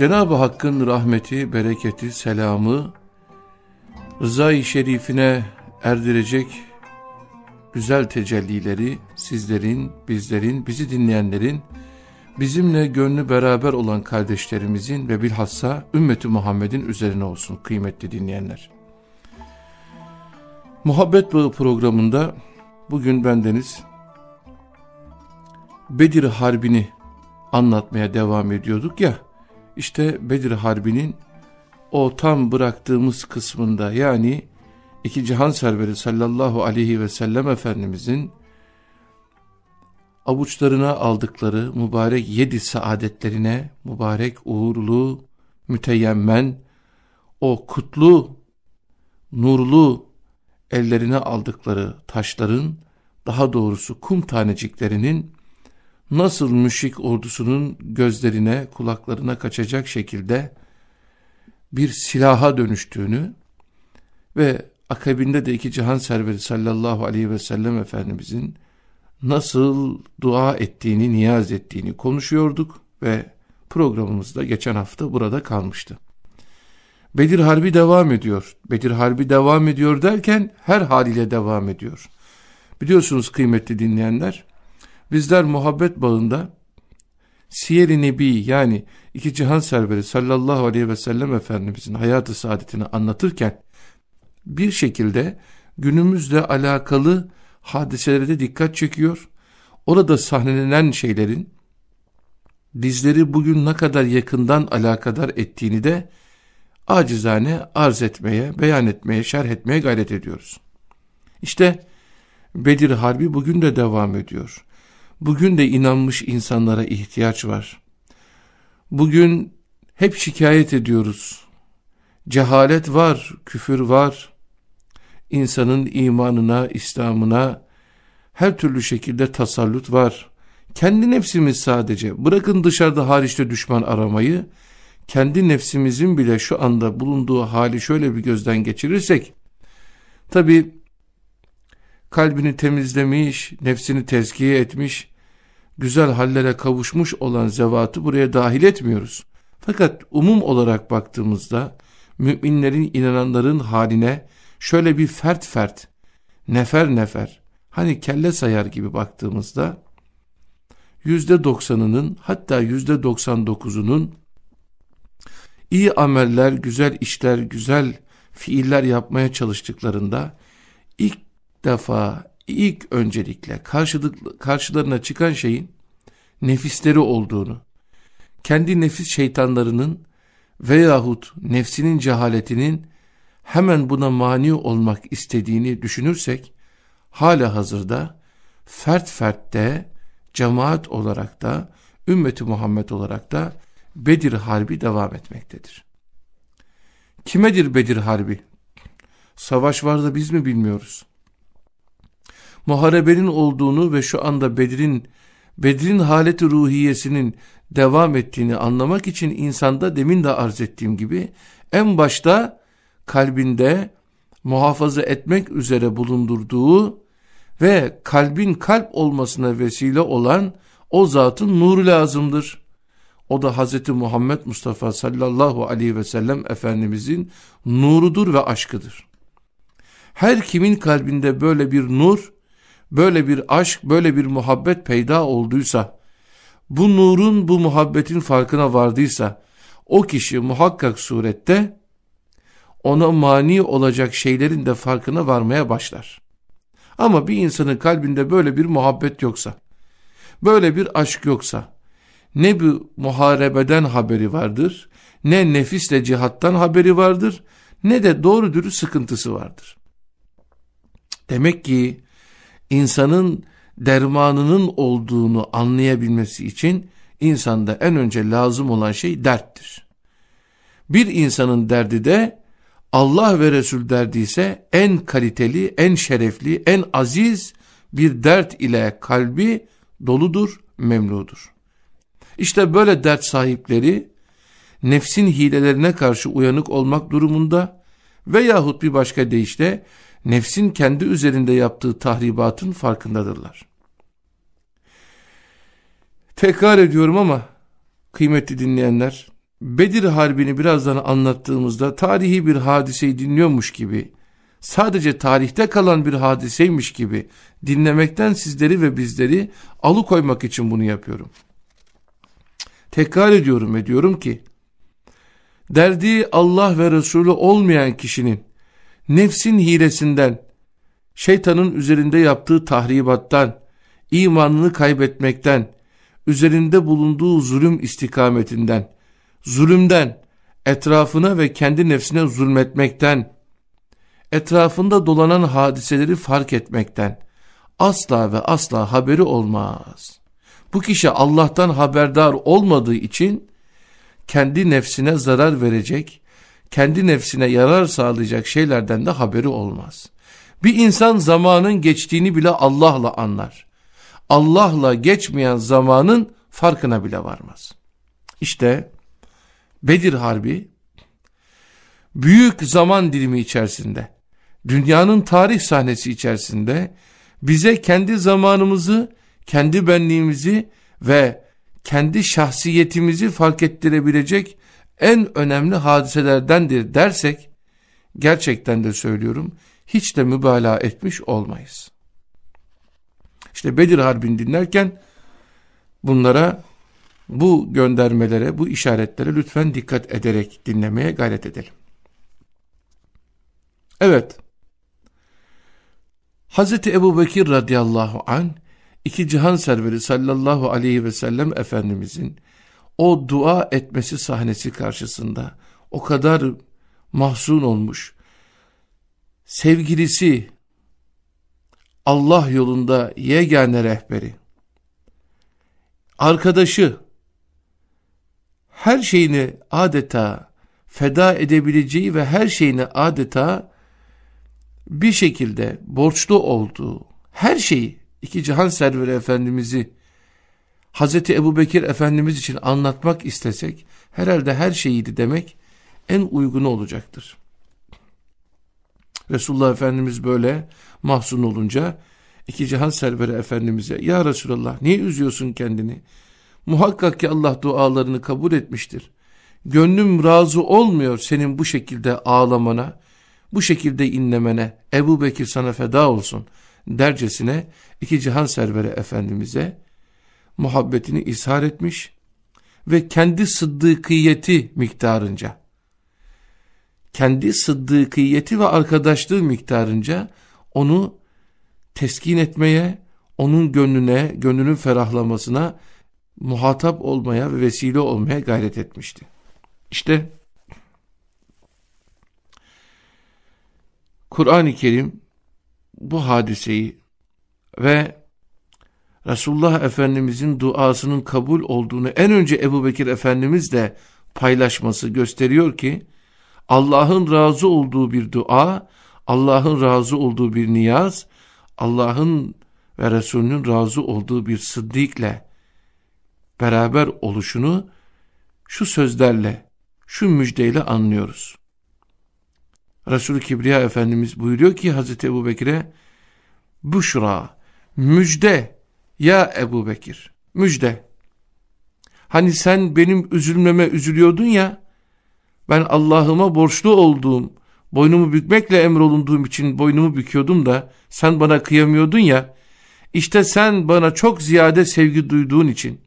Cenab-ı Hakk'ın rahmeti, bereketi, selamı, rızayı şerifine erdirecek güzel tecellileri sizlerin, bizlerin, bizi dinleyenlerin, bizimle gönlü beraber olan kardeşlerimizin ve bilhassa ümmeti Muhammed'in üzerine olsun kıymetli dinleyenler. Muhabbet Bağı programında bugün bendeniz Bedir Harbi'ni anlatmaya devam ediyorduk ya, işte Bedir Harbi'nin o tam bıraktığımız kısmında yani iki cihan serveri sallallahu aleyhi ve sellem Efendimizin avuçlarına aldıkları mübarek yedi saadetlerine, mübarek uğurlu, müteyemmen, o kutlu, nurlu ellerine aldıkları taşların, daha doğrusu kum taneciklerinin nasıl müşrik ordusunun gözlerine, kulaklarına kaçacak şekilde bir silaha dönüştüğünü ve akabinde de iki cihan serveri sallallahu aleyhi ve sellem Efendimizin nasıl dua ettiğini, niyaz ettiğini konuşuyorduk ve programımızda geçen hafta burada kalmıştı. Bedir Harbi devam ediyor. Bedir Harbi devam ediyor derken her haliyle devam ediyor. Biliyorsunuz kıymetli dinleyenler, bizler muhabbet bağında Siyer-i Nebi yani iki cihan serveri sallallahu aleyhi ve sellem Efendimizin hayatı saadetini anlatırken bir şekilde günümüzle alakalı hadiselere de dikkat çekiyor. Orada sahnelenen şeylerin bizleri bugün ne kadar yakından alakadar ettiğini de acizane arz etmeye, beyan etmeye, şerh etmeye gayret ediyoruz. İşte Bedir Harbi bugün de devam ediyor. Bugün de inanmış insanlara ihtiyaç var. Bugün hep şikayet ediyoruz. Cehalet var, küfür var. İnsanın imanına, İslam'ına her türlü şekilde tasallut var. Kendi nefsimiz sadece, bırakın dışarıda hariçte düşman aramayı, kendi nefsimizin bile şu anda bulunduğu hali şöyle bir gözden geçirirsek, tabi kalbini temizlemiş, nefsini tezkiye etmiş, güzel hallere kavuşmuş olan zevatı buraya dahil etmiyoruz. Fakat umum olarak baktığımızda müminlerin, inananların haline şöyle bir fert fert, nefer nefer, hani kelle sayar gibi baktığımızda yüzde doksanının hatta yüzde doksan dokuzunun iyi ameller, güzel işler, güzel fiiller yapmaya çalıştıklarında ilk defa ilk öncelikle karşılık, karşılarına çıkan şeyin nefisleri olduğunu, kendi nefis şeytanlarının veyahut nefsinin cehaletinin hemen buna mani olmak istediğini düşünürsek, hala hazırda fert fertte, cemaat olarak da, ümmeti Muhammed olarak da Bedir Harbi devam etmektedir. Kimedir Bedir Harbi? Savaş var da biz mi bilmiyoruz? Muharebenin olduğunu ve şu anda Bedir'in Bedir'in haleti ruhiyesinin devam ettiğini anlamak için insanda demin de arz ettiğim gibi en başta kalbinde muhafaza etmek üzere bulundurduğu ve kalbin kalp olmasına vesile olan o zatın nuru lazımdır. O da Hz. Muhammed Mustafa sallallahu aleyhi ve sellem Efendimizin nurudur ve aşkıdır. Her kimin kalbinde böyle bir nur böyle bir aşk, böyle bir muhabbet peyda olduysa, bu nurun, bu muhabbetin farkına vardıysa, o kişi muhakkak surette ona mani olacak şeylerin de farkına varmaya başlar. Ama bir insanın kalbinde böyle bir muhabbet yoksa, böyle bir aşk yoksa, ne bir muharebeden haberi vardır, ne nefisle cihattan haberi vardır, ne de doğru dürüst sıkıntısı vardır. Demek ki insanın dermanının olduğunu anlayabilmesi için insanda en önce lazım olan şey derttir. Bir insanın derdi de Allah ve Resul derdi en kaliteli, en şerefli, en aziz bir dert ile kalbi doludur, memludur. İşte böyle dert sahipleri nefsin hilelerine karşı uyanık olmak durumunda veyahut bir başka deyişle nefsin kendi üzerinde yaptığı tahribatın farkındadırlar. Tekrar ediyorum ama kıymetli dinleyenler, Bedir Harbi'ni birazdan anlattığımızda tarihi bir hadiseyi dinliyormuş gibi, sadece tarihte kalan bir hadiseymiş gibi dinlemekten sizleri ve bizleri alıkoymak için bunu yapıyorum. Tekrar ediyorum ve diyorum ki, derdi Allah ve Resulü olmayan kişinin nefsin hilesinden, şeytanın üzerinde yaptığı tahribattan, imanını kaybetmekten, üzerinde bulunduğu zulüm istikametinden, zulümden, etrafına ve kendi nefsine zulmetmekten, etrafında dolanan hadiseleri fark etmekten asla ve asla haberi olmaz. Bu kişi Allah'tan haberdar olmadığı için kendi nefsine zarar verecek, kendi nefsine yarar sağlayacak şeylerden de haberi olmaz. Bir insan zamanın geçtiğini bile Allah'la anlar. Allah'la geçmeyen zamanın farkına bile varmaz. İşte Bedir Harbi büyük zaman dilimi içerisinde, dünyanın tarih sahnesi içerisinde bize kendi zamanımızı, kendi benliğimizi ve kendi şahsiyetimizi fark ettirebilecek en önemli hadiselerdendir dersek, gerçekten de söylüyorum, hiç de mübalağa etmiş olmayız. İşte Bedir Harbi'ni dinlerken bunlara, bu göndermelere, bu işaretlere lütfen dikkat ederek dinlemeye gayret edelim. Evet, Hazreti Ebu Bekir radıyallahu an iki cihan serveri sallallahu aleyhi ve sellem Efendimizin o dua etmesi sahnesi karşısında o kadar mahzun olmuş, sevgilisi Allah yolunda yegane rehberi, arkadaşı, her şeyini adeta feda edebileceği ve her şeyini adeta bir şekilde borçlu olduğu her şeyi iki cihan serveri efendimizi Hazreti Ebu Bekir Efendimiz için anlatmak istesek herhalde her şeyiydi demek en uygunu olacaktır. Resulullah Efendimiz böyle mahzun olunca iki cihan serveri Efendimiz'e ya Resulallah niye üzüyorsun kendini? Muhakkak ki Allah dualarını kabul etmiştir. Gönlüm razı olmuyor senin bu şekilde ağlamana, bu şekilde inlemene. Ebu Bekir sana feda olsun dercesine iki cihan serveri Efendimiz'e muhabbetini ishar etmiş ve kendi sıddıkiyeti miktarınca kendi sıddıkiyeti ve arkadaşlığı miktarınca onu teskin etmeye, onun gönlüne, gönlünün ferahlamasına muhatap olmaya ve vesile olmaya gayret etmişti. İşte Kur'an-ı Kerim bu hadiseyi ve Resulullah Efendimizin duasının kabul olduğunu en önce Ebu Bekir Efendimiz de paylaşması gösteriyor ki Allah'ın razı olduğu bir dua, Allah'ın razı olduğu bir niyaz, Allah'ın ve Resulünün razı olduğu bir sıddikle beraber oluşunu şu sözlerle, şu müjdeyle anlıyoruz. Resulü Kibriya Efendimiz buyuruyor ki Hazreti Ebu Bekir'e Büşra, müjde ya Ebu Bekir, müjde. Hani sen benim üzülmeme üzülüyordun ya, ben Allah'ıma borçlu olduğum, boynumu bükmekle emrolunduğum için boynumu büküyordum da sen bana kıyamıyordun ya, işte sen bana çok ziyade sevgi duyduğun için,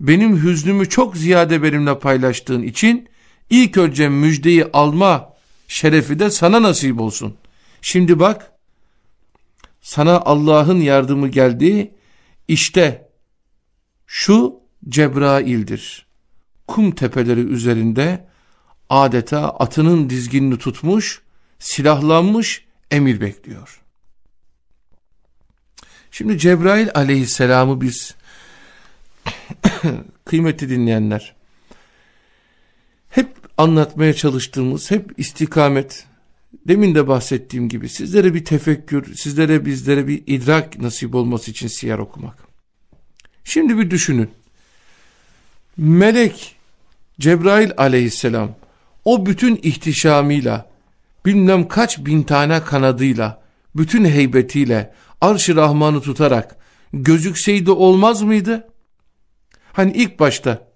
benim hüznümü çok ziyade benimle paylaştığın için, ilk önce müjdeyi alma şerefi de sana nasip olsun. Şimdi bak, sana Allah'ın yardımı geldi, işte şu Cebrail'dir. Kum tepeleri üzerinde adeta atının dizginini tutmuş, silahlanmış, emir bekliyor. Şimdi Cebrail aleyhisselamı biz kıymetli dinleyenler hep anlatmaya çalıştığımız hep istikamet demin de bahsettiğim gibi sizlere bir tefekkür sizlere bizlere bir idrak nasip olması için siyer okumak. Şimdi bir düşünün. Melek Cebrail aleyhisselam o bütün ihtişamıyla, bilmem kaç bin tane kanadıyla, bütün heybetiyle, arş-ı Rahman'ı tutarak gözükseydi olmaz mıydı? Hani ilk başta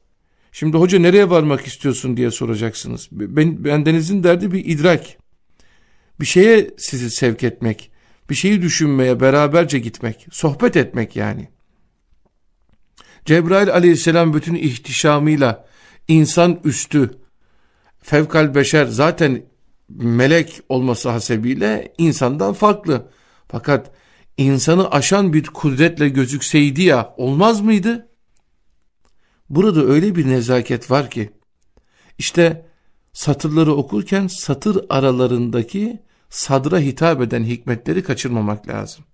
Şimdi hoca nereye varmak istiyorsun diye soracaksınız. Ben, bendenizin derdi bir idrak. Bir şeye sizi sevk etmek. Bir şeyi düşünmeye, beraberce gitmek. Sohbet etmek yani. Cebrail aleyhisselam bütün ihtişamıyla insan üstü, fevkal beşer zaten melek olması hasebiyle insandan farklı. Fakat insanı aşan bir kudretle gözükseydi ya olmaz mıydı? Burada öyle bir nezaket var ki işte satırları okurken satır aralarındaki sadra hitap eden hikmetleri kaçırmamak lazım.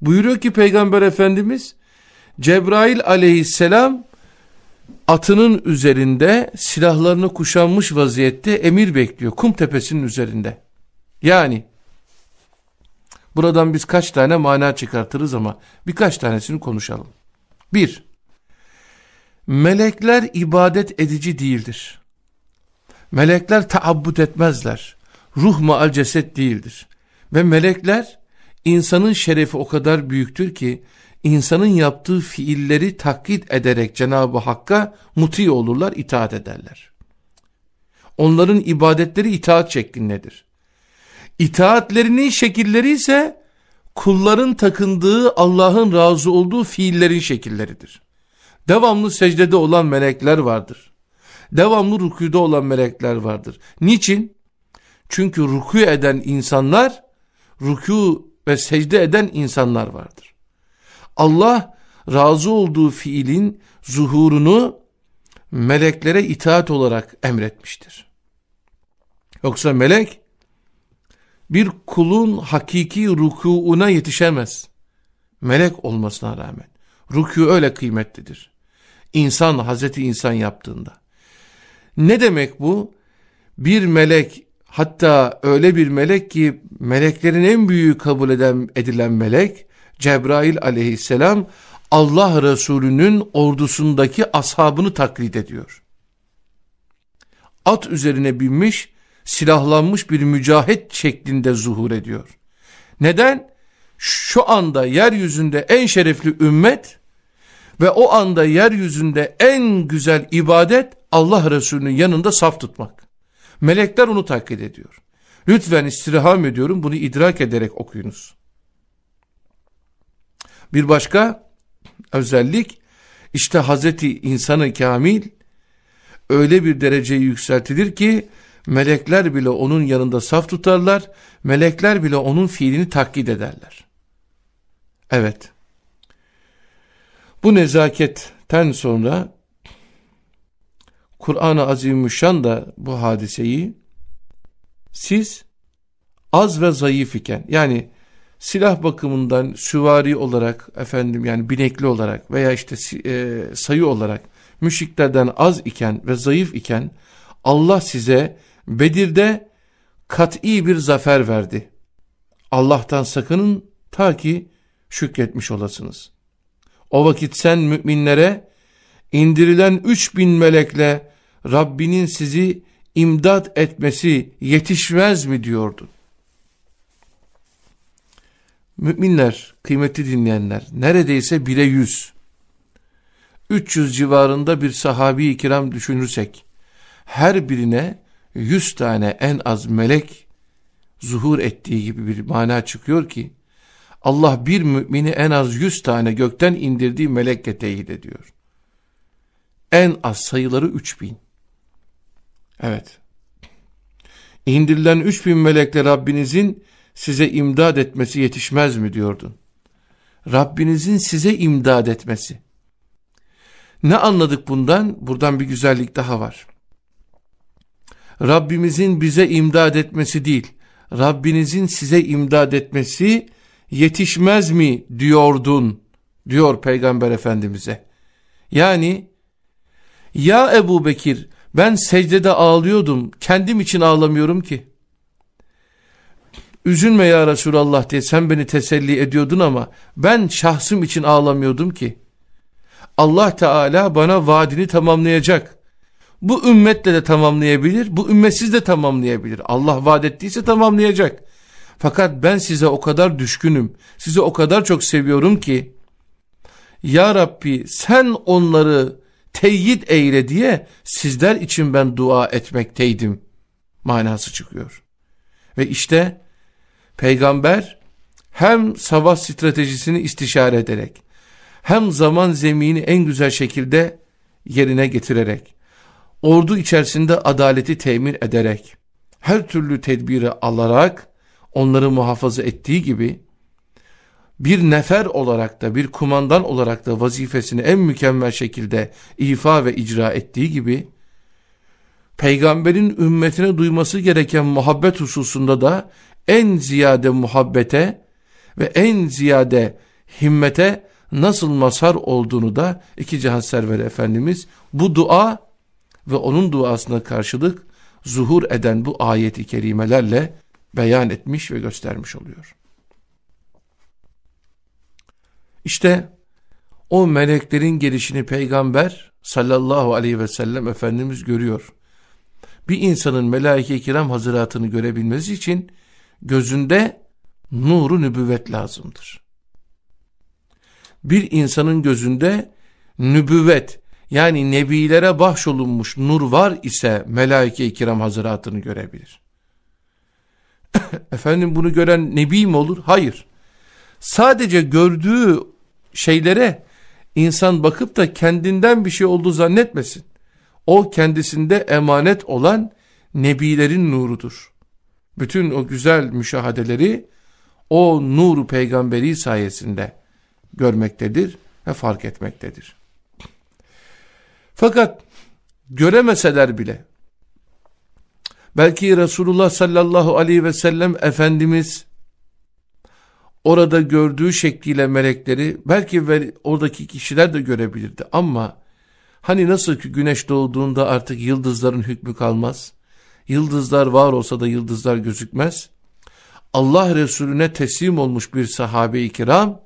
Buyuruyor ki Peygamber Efendimiz Cebrail aleyhisselam atının üzerinde silahlarını kuşanmış vaziyette emir bekliyor kum tepesinin üzerinde. Yani buradan biz kaç tane mana çıkartırız ama birkaç tanesini konuşalım. Bir, melekler ibadet edici değildir. Melekler taabbut etmezler. Ruh maal ceset değildir. Ve melekler insanın şerefi o kadar büyüktür ki insanın yaptığı fiilleri taklit ederek Cenab-ı Hakk'a muti olurlar, itaat ederler. Onların ibadetleri itaat şeklindedir. İtaatlerinin şekilleri ise kulların takındığı Allah'ın razı olduğu fiillerin şekilleridir. Devamlı secdede olan melekler vardır. Devamlı rükûda olan melekler vardır. Niçin? Çünkü rükû eden insanlar, rükû ve secde eden insanlar vardır. Allah razı olduğu fiilin zuhurunu meleklere itaat olarak emretmiştir. Yoksa melek bir kulun hakiki rükuuna yetişemez. Melek olmasına rağmen. Rükû öyle kıymetlidir. İnsan, Hazreti insan yaptığında. Ne demek bu? Bir melek hatta öyle bir melek ki meleklerin en büyüğü kabul eden, edilen melek Cebrail aleyhisselam Allah Resulü'nün ordusundaki ashabını taklit ediyor. At üzerine binmiş, silahlanmış bir mücahit şeklinde zuhur ediyor. Neden? Şu anda yeryüzünde en şerefli ümmet ve o anda yeryüzünde en güzel ibadet Allah Resulü'nün yanında saf tutmak. Melekler onu taklit ediyor. Lütfen istirham ediyorum bunu idrak ederek okuyunuz. Bir başka özellik işte Hazreti insanı kamil öyle bir dereceye yükseltilir ki melekler bile onun yanında saf tutarlar, melekler bile onun fiilini taklit ederler. Evet. Bu nezaketten sonra Kur'an-ı Azimüşşan da bu hadiseyi siz az ve zayıf iken yani silah bakımından süvari olarak efendim yani binekli olarak veya işte e, sayı olarak müşriklerden az iken ve zayıf iken Allah size Bedir'de kat'i bir zafer verdi. Allah'tan sakının ta ki şükretmiş olasınız. O vakit sen müminlere indirilen üç bin melekle Rabbinin sizi imdat etmesi yetişmez mi diyordun? Müminler, kıymetli dinleyenler, neredeyse bire yüz, 300 civarında bir sahabi-i kiram düşünürsek, her birine yüz tane en az melek zuhur ettiği gibi bir mana çıkıyor ki, Allah bir mümini en az yüz tane gökten indirdiği melekle teyit ediyor. En az sayıları üç bin. Evet. İndirilen üç bin melekle Rabbinizin size imdad etmesi yetişmez mi diyordun. Rabbinizin size imdad etmesi. Ne anladık bundan? Buradan bir güzellik daha var. Rabbimizin bize imdad etmesi değil, Rabbinizin size imdad etmesi yetişmez mi diyordun diyor Peygamber Efendimiz'e. Yani ya Ebu Bekir ben secdede ağlıyordum kendim için ağlamıyorum ki. Üzülme ya Resulallah diye sen beni teselli ediyordun ama ben şahsım için ağlamıyordum ki. Allah Teala bana vaadini tamamlayacak. Bu ümmetle de tamamlayabilir, bu ümmetsiz de tamamlayabilir. Allah vaat ettiyse tamamlayacak. Fakat ben size o kadar düşkünüm, sizi o kadar çok seviyorum ki, Ya Rabbi sen onları teyit eyle diye sizler için ben dua etmekteydim manası çıkıyor. Ve işte peygamber hem savaş stratejisini istişare ederek hem zaman zemini en güzel şekilde yerine getirerek ordu içerisinde adaleti temin ederek her türlü tedbiri alarak onları muhafaza ettiği gibi bir nefer olarak da bir kumandan olarak da vazifesini en mükemmel şekilde ifa ve icra ettiği gibi peygamberin ümmetine duyması gereken muhabbet hususunda da en ziyade muhabbete ve en ziyade himmete nasıl mazhar olduğunu da iki cihan serveri Efendimiz bu dua ve onun duasına karşılık zuhur eden bu ayeti kerimelerle beyan etmiş ve göstermiş oluyor. İşte o meleklerin gelişini peygamber sallallahu aleyhi ve sellem Efendimiz görüyor. Bir insanın melaike-i kiram hazıratını görebilmesi için gözünde nuru nübüvvet lazımdır. Bir insanın gözünde nübüvvet yani nebilere bahşolunmuş nur var ise melaike-i kiram hazıratını görebilir. Efendim bunu gören nebi mi olur? Hayır. Sadece gördüğü şeylere insan bakıp da kendinden bir şey olduğu zannetmesin. O kendisinde emanet olan nebilerin nurudur. Bütün o güzel müşahadeleri o nuru peygamberi sayesinde görmektedir ve fark etmektedir. Fakat göremeseler bile belki Resulullah sallallahu aleyhi ve sellem Efendimiz orada gördüğü şekliyle melekleri belki oradaki kişiler de görebilirdi ama hani nasıl ki güneş doğduğunda artık yıldızların hükmü kalmaz. Yıldızlar var olsa da yıldızlar gözükmez. Allah Resulüne teslim olmuş bir sahabe-i kiram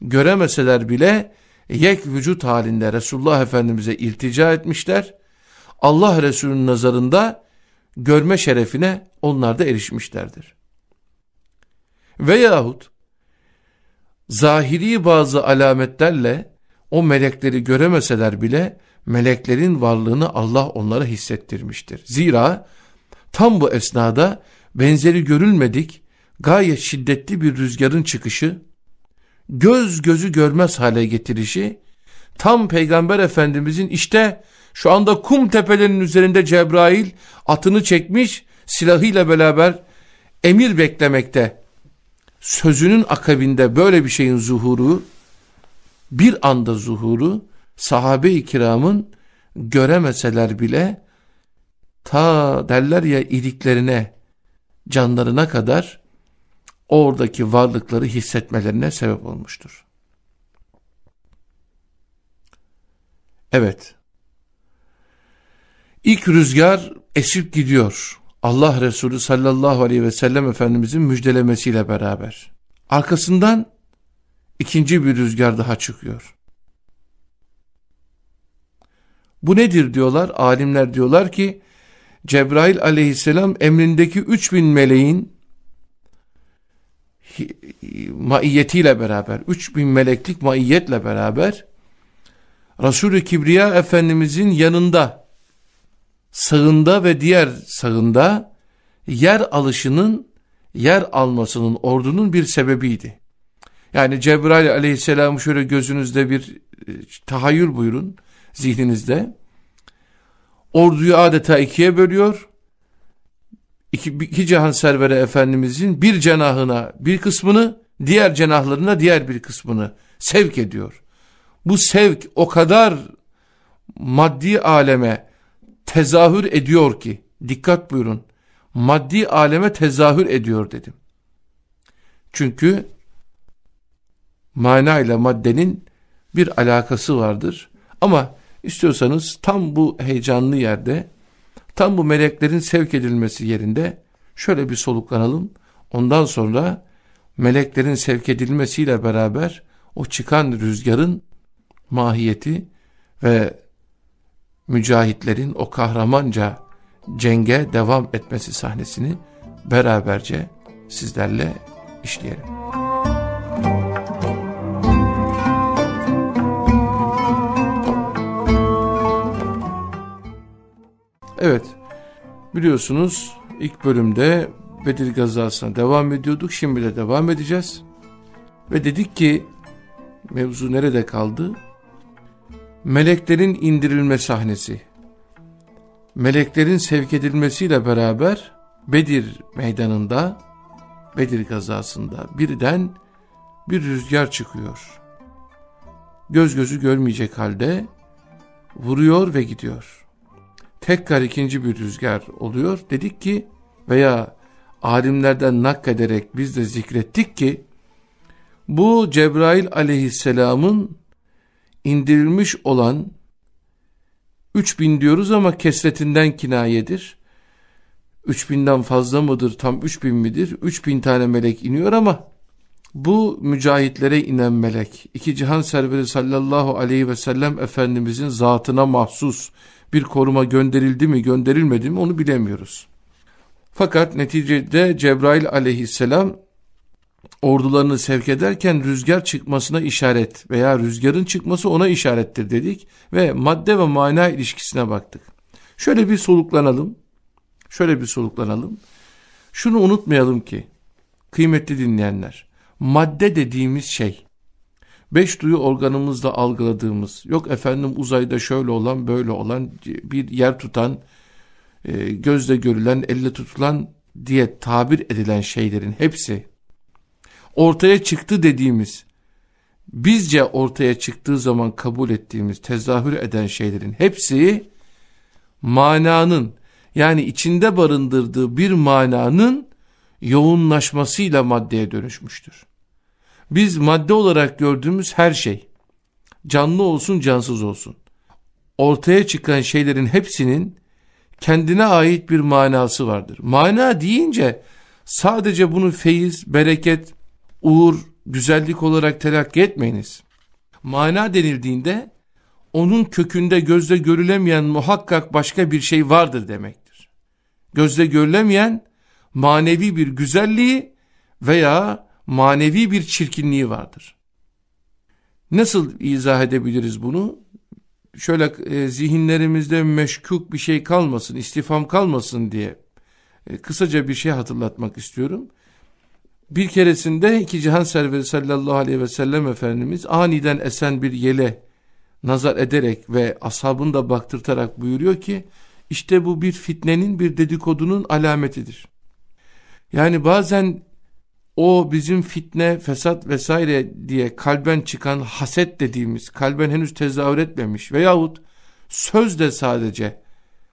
göremeseler bile yek vücut halinde Resulullah Efendimiz'e iltica etmişler. Allah Resulü'nün nazarında görme şerefine onlar da erişmişlerdir. Veyahut zahiri bazı alametlerle o melekleri göremeseler bile meleklerin varlığını Allah onlara hissettirmiştir. Zira tam bu esnada benzeri görülmedik gayet şiddetli bir rüzgarın çıkışı, göz gözü görmez hale getirişi, tam Peygamber Efendimizin işte şu anda kum tepelerinin üzerinde Cebrail atını çekmiş silahıyla beraber emir beklemekte sözünün akabinde böyle bir şeyin zuhuru, bir anda zuhuru, sahabe-i kiramın göremeseler bile, ta derler ya iliklerine, canlarına kadar, oradaki varlıkları hissetmelerine sebep olmuştur. Evet, ilk rüzgar esip gidiyor. Allah Resulü sallallahu aleyhi ve sellem Efendimizin müjdelemesiyle beraber. Arkasından ikinci bir rüzgar daha çıkıyor. Bu nedir diyorlar? Alimler diyorlar ki Cebrail aleyhisselam emrindeki 3000 meleğin maiyetiyle beraber 3000 meleklik maiyetle beraber Resulü Kibriya Efendimizin yanında sağında ve diğer sağında yer alışının, yer almasının ordunun bir sebebiydi. Yani Cebrail aleyhisselamı şöyle gözünüzde bir e, tahayyül buyurun zihninizde. Orduyu adeta ikiye bölüyor. İki, iki cihan servere efendimizin bir cenahına bir kısmını, diğer cenahlarına diğer bir kısmını sevk ediyor. Bu sevk o kadar maddi aleme, tezahür ediyor ki, dikkat buyurun, maddi aleme tezahür ediyor dedim. Çünkü mana ile maddenin bir alakası vardır. Ama istiyorsanız tam bu heyecanlı yerde, tam bu meleklerin sevk edilmesi yerinde şöyle bir soluklanalım. Ondan sonra meleklerin sevk edilmesiyle beraber o çıkan rüzgarın mahiyeti ve mücahitlerin o kahramanca cenge devam etmesi sahnesini beraberce sizlerle işleyelim. Evet biliyorsunuz ilk bölümde Bedir gazasına devam ediyorduk şimdi de devam edeceğiz. Ve dedik ki mevzu nerede kaldı? Meleklerin indirilme sahnesi. Meleklerin sevk edilmesiyle beraber Bedir meydanında, Bedir gazasında birden bir rüzgar çıkıyor. Göz gözü görmeyecek halde vuruyor ve gidiyor. Tekrar ikinci bir rüzgar oluyor. Dedik ki veya alimlerden naklederek biz de zikrettik ki bu Cebrail aleyhisselamın indirilmiş olan 3000 diyoruz ama kesretinden kinayedir. 3000'den fazla mıdır tam 3000 midir? 3000 tane melek iniyor ama bu mücahitlere inen melek iki cihan serveri sallallahu aleyhi ve sellem Efendimizin zatına mahsus bir koruma gönderildi mi gönderilmedi mi onu bilemiyoruz. Fakat neticede Cebrail aleyhisselam ordularını sevk ederken rüzgar çıkmasına işaret veya rüzgarın çıkması ona işarettir dedik ve madde ve mana ilişkisine baktık. Şöyle bir soluklanalım. Şöyle bir soluklanalım. Şunu unutmayalım ki kıymetli dinleyenler madde dediğimiz şey beş duyu organımızda algıladığımız yok efendim uzayda şöyle olan böyle olan bir yer tutan e, gözle görülen elle tutulan diye tabir edilen şeylerin hepsi ortaya çıktı dediğimiz bizce ortaya çıktığı zaman kabul ettiğimiz tezahür eden şeylerin hepsi mananın yani içinde barındırdığı bir mananın yoğunlaşmasıyla maddeye dönüşmüştür. Biz madde olarak gördüğümüz her şey, canlı olsun cansız olsun, ortaya çıkan şeylerin hepsinin kendine ait bir manası vardır. Mana deyince sadece bunu feyiz, bereket, uğur, güzellik olarak telakki etmeyiniz. Mana denildiğinde onun kökünde gözle görülemeyen muhakkak başka bir şey vardır demektir. Gözle görülemeyen manevi bir güzelliği veya manevi bir çirkinliği vardır. Nasıl izah edebiliriz bunu? Şöyle e, zihinlerimizde meşkuk bir şey kalmasın, istifam kalmasın diye e, kısaca bir şey hatırlatmak istiyorum. Bir keresinde iki cihan serveri sallallahu aleyhi ve sellem Efendimiz aniden esen bir yele nazar ederek ve ashabını da baktırtarak buyuruyor ki işte bu bir fitnenin bir dedikodunun alametidir. Yani bazen o bizim fitne, fesat vesaire diye kalben çıkan haset dediğimiz, kalben henüz tezahür etmemiş veyahut sözde sadece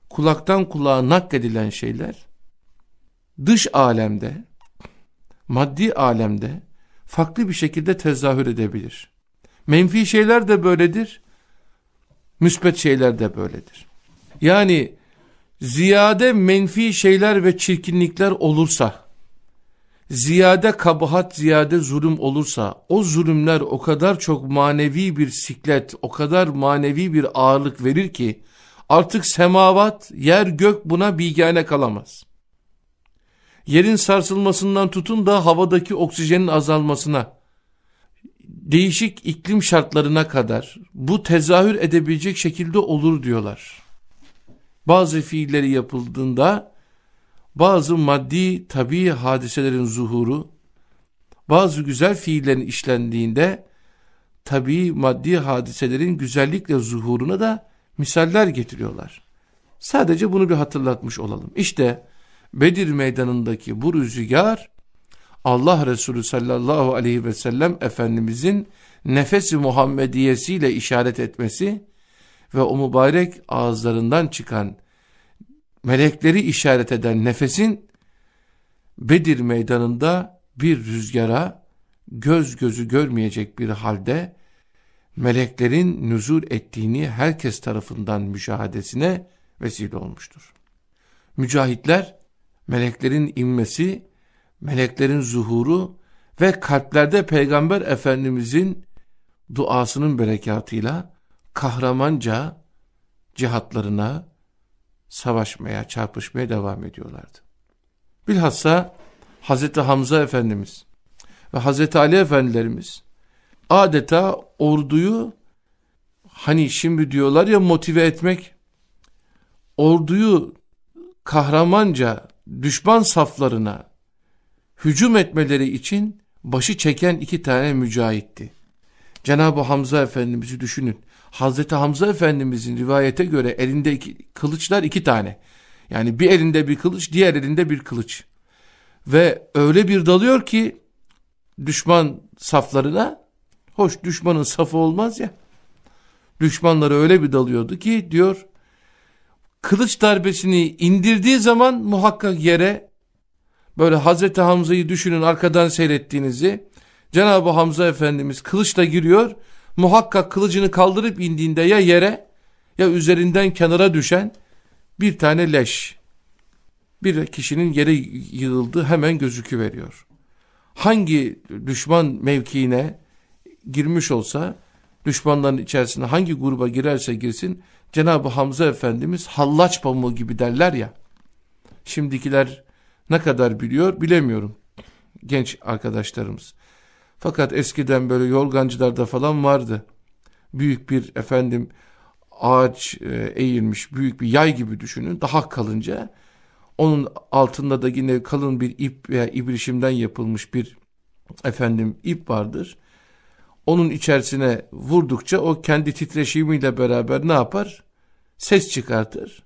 kulaktan kulağa nakledilen şeyler, dış alemde, maddi alemde farklı bir şekilde tezahür edebilir. Menfi şeyler de böyledir, müsbet şeyler de böyledir. Yani ziyade menfi şeyler ve çirkinlikler olursa, ziyade kabahat, ziyade zulüm olursa o zulümler o kadar çok manevi bir siklet, o kadar manevi bir ağırlık verir ki artık semavat, yer gök buna bigane kalamaz. Yerin sarsılmasından tutun da havadaki oksijenin azalmasına, değişik iklim şartlarına kadar bu tezahür edebilecek şekilde olur diyorlar. Bazı fiilleri yapıldığında bazı maddi tabi hadiselerin zuhuru, bazı güzel fiillerin işlendiğinde tabi maddi hadiselerin güzellikle zuhuruna da misaller getiriyorlar. Sadece bunu bir hatırlatmış olalım. İşte Bedir meydanındaki bu rüzgar Allah Resulü sallallahu aleyhi ve sellem Efendimizin nefesi Muhammediyesiyle işaret etmesi ve o mübarek ağızlarından çıkan melekleri işaret eden nefesin Bedir meydanında bir rüzgara göz gözü görmeyecek bir halde meleklerin nüzul ettiğini herkes tarafından müşahadesine vesile olmuştur. Mücahitler meleklerin inmesi, meleklerin zuhuru ve kalplerde Peygamber Efendimizin duasının berekatıyla kahramanca cihatlarına, savaşmaya, çarpışmaya devam ediyorlardı. Bilhassa Hazreti Hamza Efendimiz ve Hazreti Ali Efendilerimiz adeta orduyu hani şimdi diyorlar ya motive etmek orduyu kahramanca düşman saflarına hücum etmeleri için başı çeken iki tane mücahitti. Cenab-ı Hamza Efendimiz'i düşünün. Hazreti Hamza Efendimiz'in rivayete göre elinde iki, kılıçlar iki tane. Yani bir elinde bir kılıç, diğer elinde bir kılıç. Ve öyle bir dalıyor ki düşman saflarına, hoş düşmanın safı olmaz ya. Düşmanları öyle bir dalıyordu ki diyor, kılıç darbesini indirdiği zaman muhakkak yere, böyle Hazreti Hamza'yı düşünün arkadan seyrettiğinizi, Cenab-ı Hamza Efendimiz kılıçla giriyor, muhakkak kılıcını kaldırıp indiğinde ya yere ya üzerinden kenara düşen bir tane leş. Bir kişinin yere yığıldığı hemen gözükü veriyor. Hangi düşman mevkiine girmiş olsa, düşmanların içerisine hangi gruba girerse girsin, Cenab-ı Hamza Efendimiz hallaç pamuğu gibi derler ya. Şimdikiler ne kadar biliyor bilemiyorum. Genç arkadaşlarımız. Fakat eskiden böyle yorgancılarda falan vardı. Büyük bir efendim ağaç e, eğilmiş büyük bir yay gibi düşünün daha kalınca onun altında da yine kalın bir ip veya ibrişimden yapılmış bir efendim ip vardır. Onun içerisine vurdukça o kendi titreşimiyle beraber ne yapar? Ses çıkartır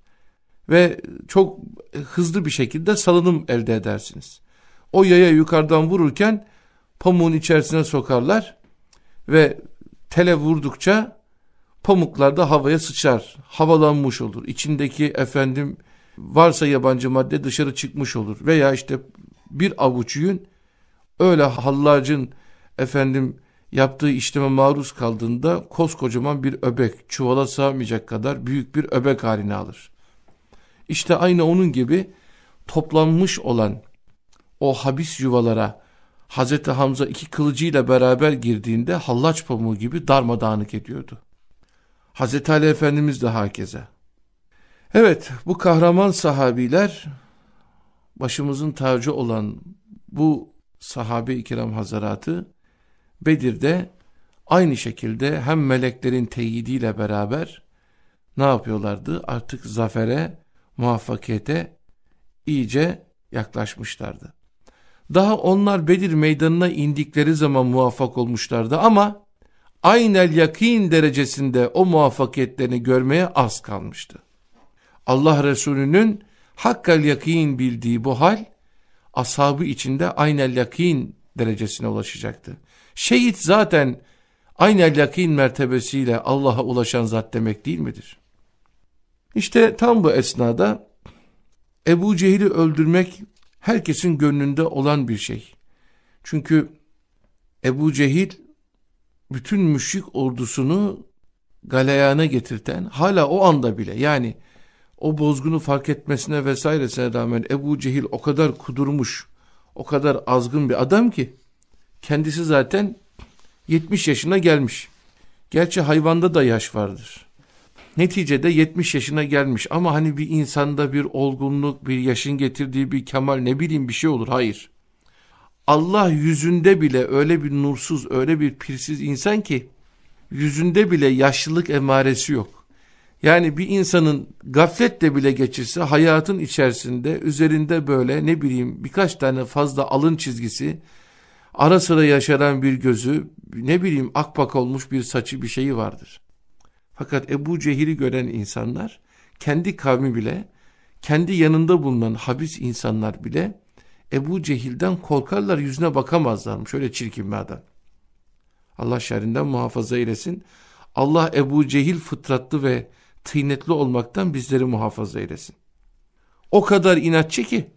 ve çok hızlı bir şekilde salınım elde edersiniz. O yaya yukarıdan vururken pamuğun içerisine sokarlar ve tele vurdukça pamuklar da havaya sıçar, havalanmış olur. İçindeki efendim varsa yabancı madde dışarı çıkmış olur. Veya işte bir avuç yün öyle hallacın efendim yaptığı işleme maruz kaldığında koskocaman bir öbek çuvala sığmayacak kadar büyük bir öbek haline alır. İşte aynı onun gibi toplanmış olan o habis yuvalara Hazreti Hamza iki kılıcıyla beraber girdiğinde hallaç pamuğu gibi darmadağınık ediyordu. Hazreti Ali Efendimiz de hakeze. Evet bu kahraman sahabiler başımızın tacı olan bu sahabe-i kiram hazaratı Bedir'de aynı şekilde hem meleklerin teyidiyle beraber ne yapıyorlardı? Artık zafere, muvaffakiyete iyice yaklaşmışlardı. Daha onlar Bedir meydanına indikleri zaman muvaffak olmuşlardı ama aynel yakin derecesinde o muvaffakiyetlerini görmeye az kalmıştı. Allah Resulü'nün hakkal yakin bildiği bu hal ashabı içinde aynel yakin derecesine ulaşacaktı. Şehit zaten aynel yakin mertebesiyle Allah'a ulaşan zat demek değil midir? İşte tam bu esnada Ebu Cehil'i öldürmek herkesin gönlünde olan bir şey. Çünkü Ebu Cehil bütün müşrik ordusunu galeyana getirten hala o anda bile yani o bozgunu fark etmesine vesairesine rağmen Ebu Cehil o kadar kudurmuş, o kadar azgın bir adam ki kendisi zaten 70 yaşına gelmiş. Gerçi hayvanda da yaş vardır. Neticede 70 yaşına gelmiş ama hani bir insanda bir olgunluk, bir yaşın getirdiği bir kemal ne bileyim bir şey olur. Hayır. Allah yüzünde bile öyle bir nursuz, öyle bir pirsiz insan ki yüzünde bile yaşlılık emaresi yok. Yani bir insanın gafletle bile geçirse hayatın içerisinde üzerinde böyle ne bileyim birkaç tane fazla alın çizgisi, ara sıra yaşaran bir gözü, ne bileyim akbak olmuş bir saçı bir şeyi vardır. Fakat Ebu Cehil'i gören insanlar kendi kavmi bile, kendi yanında bulunan habis insanlar bile Ebu Cehil'den korkarlar yüzüne bakamazlarmış. Şöyle çirkin bir adam. Allah şerrinden muhafaza eylesin. Allah Ebu Cehil fıtratlı ve tıynetli olmaktan bizleri muhafaza eylesin. O kadar inatçı ki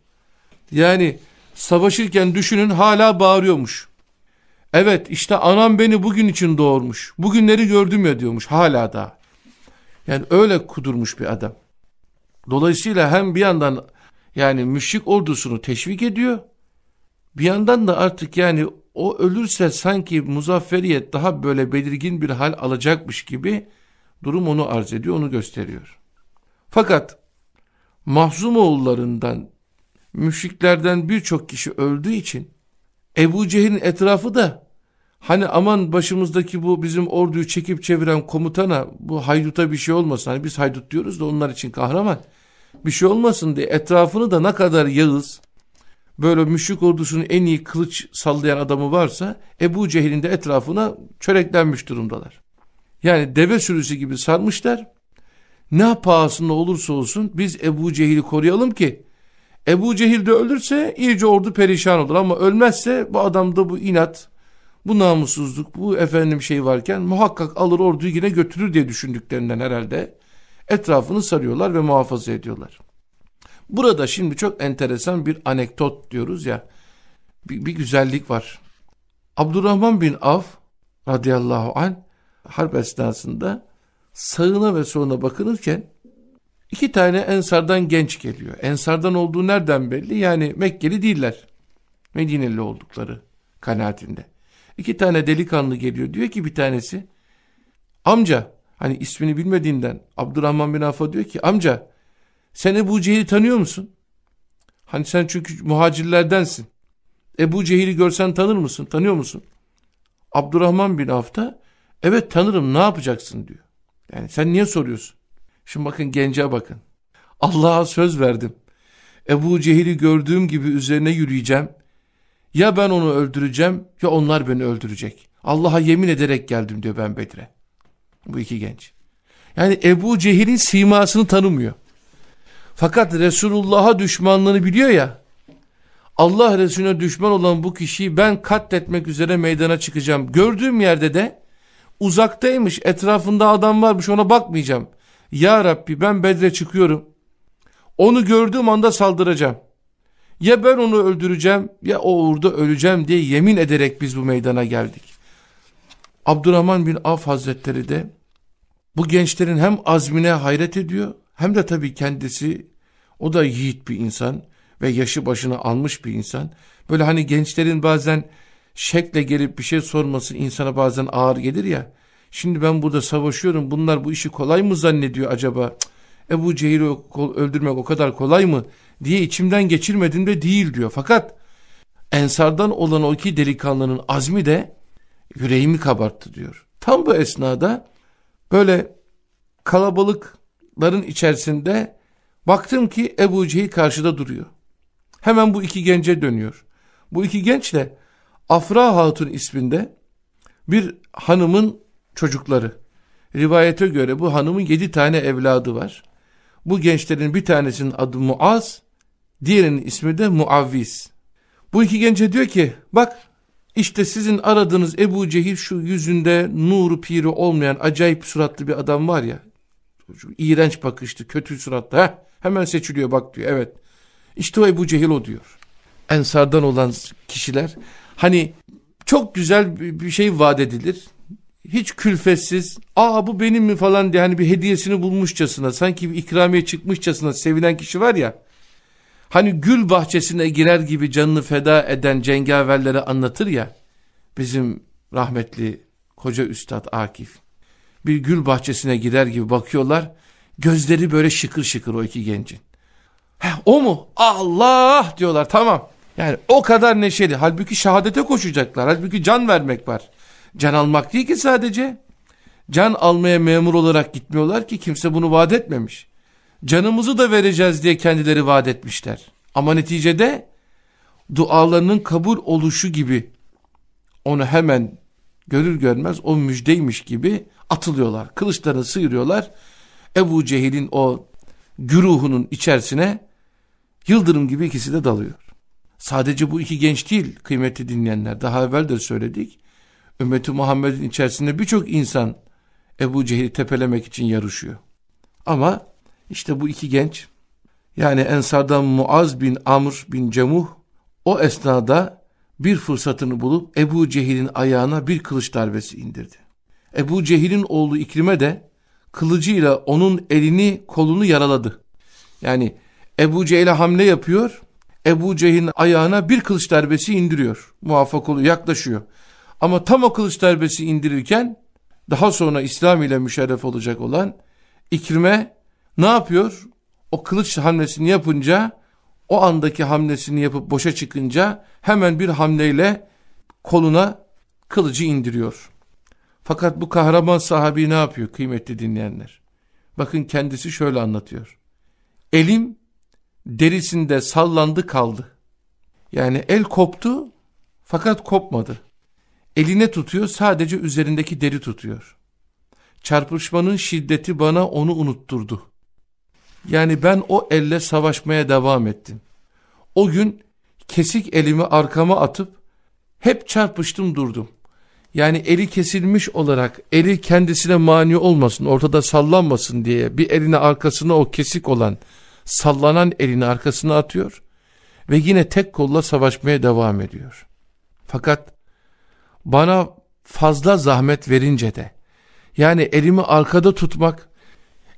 yani savaşırken düşünün hala bağırıyormuş. Evet işte anam beni bugün için doğurmuş. Bugünleri gördüm ya diyormuş hala da. Yani öyle kudurmuş bir adam. Dolayısıyla hem bir yandan yani müşrik ordusunu teşvik ediyor. Bir yandan da artık yani o ölürse sanki muzafferiyet daha böyle belirgin bir hal alacakmış gibi durum onu arz ediyor, onu gösteriyor. Fakat mahzum oğullarından, müşriklerden birçok kişi öldüğü için Ebu Cehil'in etrafı da hani aman başımızdaki bu bizim orduyu çekip çeviren komutana bu hayduta bir şey olmasın. Hani biz haydut diyoruz da onlar için kahraman. Bir şey olmasın diye etrafını da ne kadar Yağız, böyle müşrik ordusunun en iyi kılıç sallayan adamı varsa Ebu Cehil'in de etrafına çöreklenmiş durumdalar. Yani deve sürüsü gibi sarmışlar. Ne pahasında olursa olsun biz Ebu Cehil'i koruyalım ki Ebu Cehil de ölürse iyice ordu perişan olur ama ölmezse bu adamda bu inat, bu namussuzluk, bu efendim şey varken muhakkak alır orduyu yine götürür diye düşündüklerinden herhalde etrafını sarıyorlar ve muhafaza ediyorlar. Burada şimdi çok enteresan bir anekdot diyoruz ya, bir, bir güzellik var. Abdurrahman bin Av radıyallahu anh harp esnasında sağına ve soluna bakınırken iki tane Ensardan genç geliyor. Ensardan olduğu nereden belli? Yani Mekkeli değiller. Medineli oldukları kanaatinde. İki tane delikanlı geliyor. Diyor ki bir tanesi amca hani ismini bilmediğinden Abdurrahman bin Avf'a diyor ki amca sen Ebu Cehil'i tanıyor musun? Hani sen çünkü muhacirlerdensin. Ebu Cehil'i görsen tanır mısın? Tanıyor musun? Abdurrahman bin Avf evet tanırım ne yapacaksın diyor. Yani sen niye soruyorsun? Şimdi bakın gence bakın. Allah'a söz verdim. Ebu Cehil'i gördüğüm gibi üzerine yürüyeceğim. Ya ben onu öldüreceğim ya onlar beni öldürecek. Allah'a yemin ederek geldim diyor ben Bedir'e. Bu iki genç. Yani Ebu Cehil'in simasını tanımıyor. Fakat Resulullah'a düşmanlığını biliyor ya. Allah Resulüne düşman olan bu kişiyi ben katletmek üzere meydana çıkacağım. Gördüğüm yerde de uzaktaymış etrafında adam varmış ona bakmayacağım. Ya Rabbi ben Bedre çıkıyorum. Onu gördüğüm anda saldıracağım. Ya ben onu öldüreceğim ya o uğurda öleceğim diye yemin ederek biz bu meydana geldik. Abdurrahman bin Af Hazretleri de bu gençlerin hem azmine hayret ediyor hem de tabii kendisi o da yiğit bir insan ve yaşı başına almış bir insan. Böyle hani gençlerin bazen şekle gelip bir şey sorması insana bazen ağır gelir ya. Şimdi ben burada savaşıyorum bunlar bu işi kolay mı zannediyor acaba? Ebu Cehil'i öldürmek o kadar kolay mı diye içimden geçirmedim de değil diyor. Fakat ensardan olan o iki delikanlının azmi de yüreğimi kabarttı diyor. Tam bu esnada böyle kalabalıkların içerisinde baktım ki Ebu Cehil karşıda duruyor. Hemen bu iki gence dönüyor. Bu iki genç de Afra Hatun isminde bir hanımın çocukları. Rivayete göre bu hanımın yedi tane evladı var. Bu gençlerin bir tanesinin adı Muaz, diğerinin ismi de Muavviz. Bu iki gence diyor ki bak işte sizin aradığınız Ebu Cehil şu yüzünde nuru piri olmayan acayip suratlı bir adam var ya. İğrenç bakışlı, kötü suratlı. Heh, hemen seçiliyor bak diyor. Evet. İşte o Ebu Cehil o diyor. Ensardan olan kişiler. Hani çok güzel bir şey vaat edilir. Hiç külfetsiz. Aa bu benim mi falan diye hani bir hediyesini bulmuşçasına. Sanki bir ikramiye çıkmışçasına sevilen kişi var ya. Hani gül bahçesine girer gibi canını feda eden cengaverlere anlatır ya. Bizim rahmetli koca üstad Akif. Bir gül bahçesine girer gibi bakıyorlar. Gözleri böyle şıkır şıkır o iki gencin. Heh, o mu? Allah diyorlar tamam. Yani o kadar neşeli. Halbuki şehadete koşacaklar. Halbuki can vermek var. Can almak değil ki sadece. Can almaya memur olarak gitmiyorlar ki kimse bunu vaat etmemiş. Canımızı da vereceğiz diye kendileri vaat etmişler. Ama neticede dualarının kabul oluşu gibi onu hemen görür görmez o müjdeymiş gibi atılıyorlar. Kılıçlarını sıyırıyorlar. Ebu Cehil'in o güruhunun içerisine yıldırım gibi ikisi de dalıyor. Sadece bu iki genç değil kıymetli dinleyenler. Daha evvel de söyledik. Ümmeti Muhammed'in içerisinde birçok insan Ebu Cehil'i tepelemek için yarışıyor. Ama işte bu iki genç yani Ensar'dan Muaz bin Amr bin Cemuh o esnada bir fırsatını bulup Ebu Cehil'in ayağına bir kılıç darbesi indirdi. Ebu Cehil'in oğlu İkrime de kılıcıyla onun elini kolunu yaraladı. Yani Ebu Cehil'e hamle yapıyor. Ebu Cehil'in ayağına bir kılıç darbesi indiriyor. Muvaffak oluyor yaklaşıyor. Ama tam o kılıç darbesi indirirken daha sonra İslam ile müşerref olacak olan İkrime ne yapıyor? O kılıç hamlesini yapınca o andaki hamlesini yapıp boşa çıkınca hemen bir hamleyle koluna kılıcı indiriyor. Fakat bu kahraman sahabi ne yapıyor kıymetli dinleyenler? Bakın kendisi şöyle anlatıyor. Elim derisinde sallandı kaldı. Yani el koptu fakat kopmadı. Eline tutuyor sadece üzerindeki deri tutuyor. Çarpışmanın şiddeti bana onu unutturdu. Yani ben o elle savaşmaya devam ettim. O gün kesik elimi arkama atıp hep çarpıştım durdum. Yani eli kesilmiş olarak eli kendisine mani olmasın, ortada sallanmasın diye bir elini arkasına o kesik olan sallanan elini arkasına atıyor ve yine tek kolla savaşmaya devam ediyor. Fakat bana fazla zahmet verince de yani elimi arkada tutmak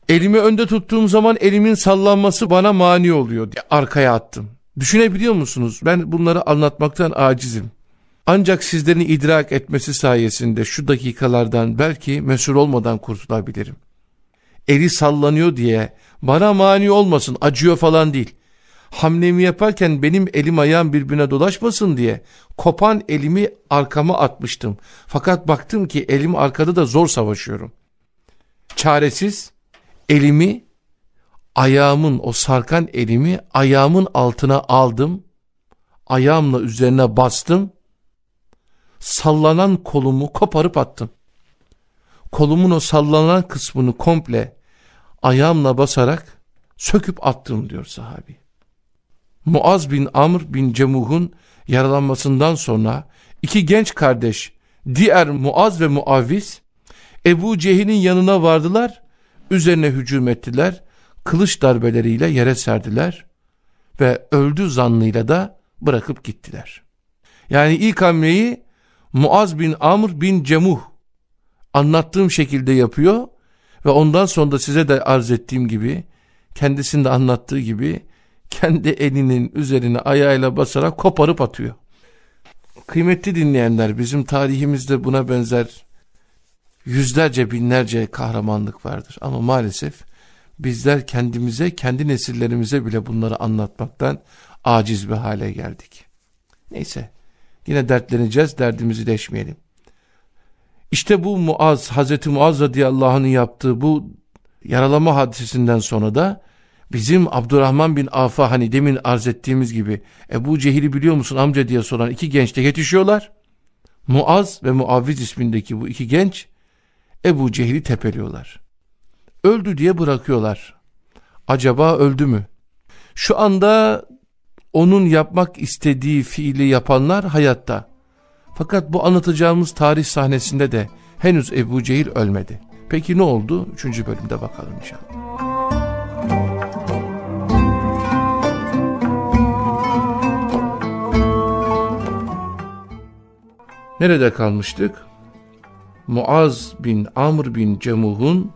elimi önde tuttuğum zaman elimin sallanması bana mani oluyor diye arkaya attım. Düşünebiliyor musunuz? Ben bunları anlatmaktan acizim. Ancak sizlerin idrak etmesi sayesinde şu dakikalardan belki mesul olmadan kurtulabilirim. Eli sallanıyor diye bana mani olmasın acıyor falan değil. Hamlemi yaparken benim elim ayağım birbirine dolaşmasın diye kopan elimi arkama atmıştım. Fakat baktım ki elim arkada da zor savaşıyorum. Çaresiz elimi ayağımın o sarkan elimi ayağımın altına aldım. Ayağımla üzerine bastım. Sallanan kolumu koparıp attım. Kolumun o sallanan kısmını komple ayağımla basarak söküp attım diyor sahabi. Muaz bin Amr bin Cemuh'un yaralanmasından sonra iki genç kardeş diğer Muaz ve Muaviz Ebu Cehil'in yanına vardılar, üzerine hücum ettiler, kılıç darbeleriyle yere serdiler ve öldü zannıyla da bırakıp gittiler. Yani ilk hamleyi Muaz bin Amr bin Cemuh anlattığım şekilde yapıyor ve ondan sonra da size de arz ettiğim gibi kendisinde anlattığı gibi kendi elinin üzerine ayağıyla basarak koparıp atıyor. Kıymetli dinleyenler bizim tarihimizde buna benzer yüzlerce binlerce kahramanlık vardır. Ama maalesef bizler kendimize kendi nesillerimize bile bunları anlatmaktan aciz bir hale geldik. Neyse yine dertleneceğiz derdimizi deşmeyelim. İşte bu Muaz, Hazreti Muaz radıyallahu anh'ın yaptığı bu yaralama hadisesinden sonra da bizim Abdurrahman bin Af'a hani demin arz ettiğimiz gibi Ebu Cehil'i biliyor musun amca diye soran iki genç de yetişiyorlar. Muaz ve Muavviz ismindeki bu iki genç Ebu Cehil'i tepeliyorlar. Öldü diye bırakıyorlar. Acaba öldü mü? Şu anda onun yapmak istediği fiili yapanlar hayatta. Fakat bu anlatacağımız tarih sahnesinde de henüz Ebu Cehil ölmedi. Peki ne oldu? Üçüncü bölümde bakalım inşallah. Nerede kalmıştık? Muaz bin Amr bin Cemuh'un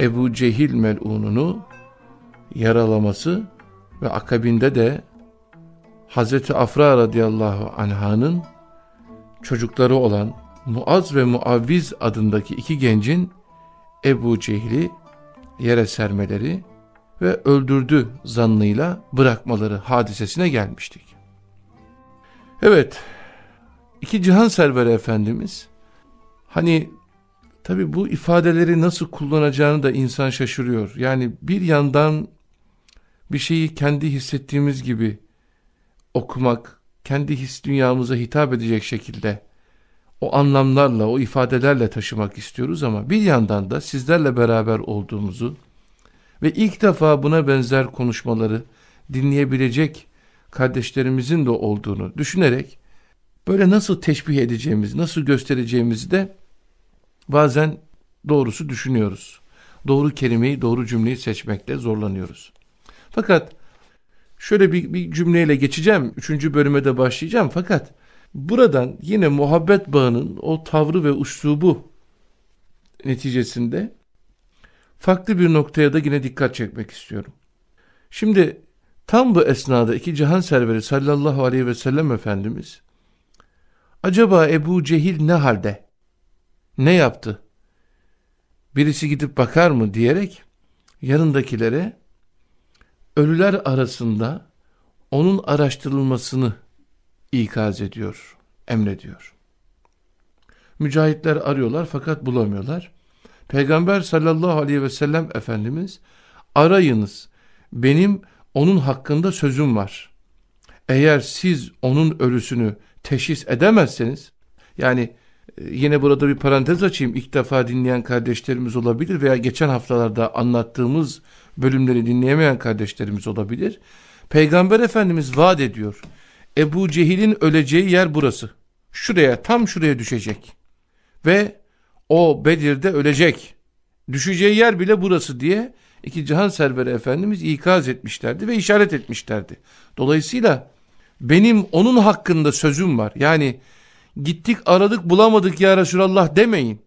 Ebu Cehil melununu yaralaması ve akabinde de Hazreti Afra radıyallahu anhanın çocukları olan Muaz ve Muavviz adındaki iki gencin Ebu Cehil'i yere sermeleri ve öldürdü zannıyla bırakmaları hadisesine gelmiştik. Evet, iki cihan serveri Efendimiz, hani tabi bu ifadeleri nasıl kullanacağını da insan şaşırıyor. Yani bir yandan bir şeyi kendi hissettiğimiz gibi okumak, kendi his dünyamıza hitap edecek şekilde o anlamlarla, o ifadelerle taşımak istiyoruz ama bir yandan da sizlerle beraber olduğumuzu ve ilk defa buna benzer konuşmaları dinleyebilecek kardeşlerimizin de olduğunu düşünerek böyle nasıl teşbih edeceğimizi, nasıl göstereceğimizi de bazen doğrusu düşünüyoruz. Doğru kelimeyi, doğru cümleyi seçmekte zorlanıyoruz. Fakat şöyle bir, bir cümleyle geçeceğim. Üçüncü bölüme de başlayacağım. Fakat buradan yine muhabbet bağının o tavrı ve uslubu neticesinde farklı bir noktaya da yine dikkat çekmek istiyorum. Şimdi tam bu esnada iki cihan serveri sallallahu aleyhi ve sellem Efendimiz acaba Ebu Cehil ne halde? Ne yaptı? Birisi gidip bakar mı diyerek yanındakilere ölüler arasında onun araştırılmasını ikaz ediyor, emrediyor. Mücahitler arıyorlar fakat bulamıyorlar. Peygamber sallallahu aleyhi ve sellem Efendimiz arayınız benim onun hakkında sözüm var. Eğer siz onun ölüsünü teşhis edemezseniz, yani e, yine burada bir parantez açayım, ilk defa dinleyen kardeşlerimiz olabilir veya geçen haftalarda anlattığımız bölümleri dinleyemeyen kardeşlerimiz olabilir. Peygamber Efendimiz vaat ediyor. Ebu Cehil'in öleceği yer burası. Şuraya, tam şuraya düşecek. Ve o Bedir'de ölecek. Düşeceği yer bile burası diye iki cihan serveri Efendimiz ikaz etmişlerdi ve işaret etmişlerdi. Dolayısıyla benim onun hakkında sözüm var. Yani gittik aradık bulamadık ya Resulallah demeyin.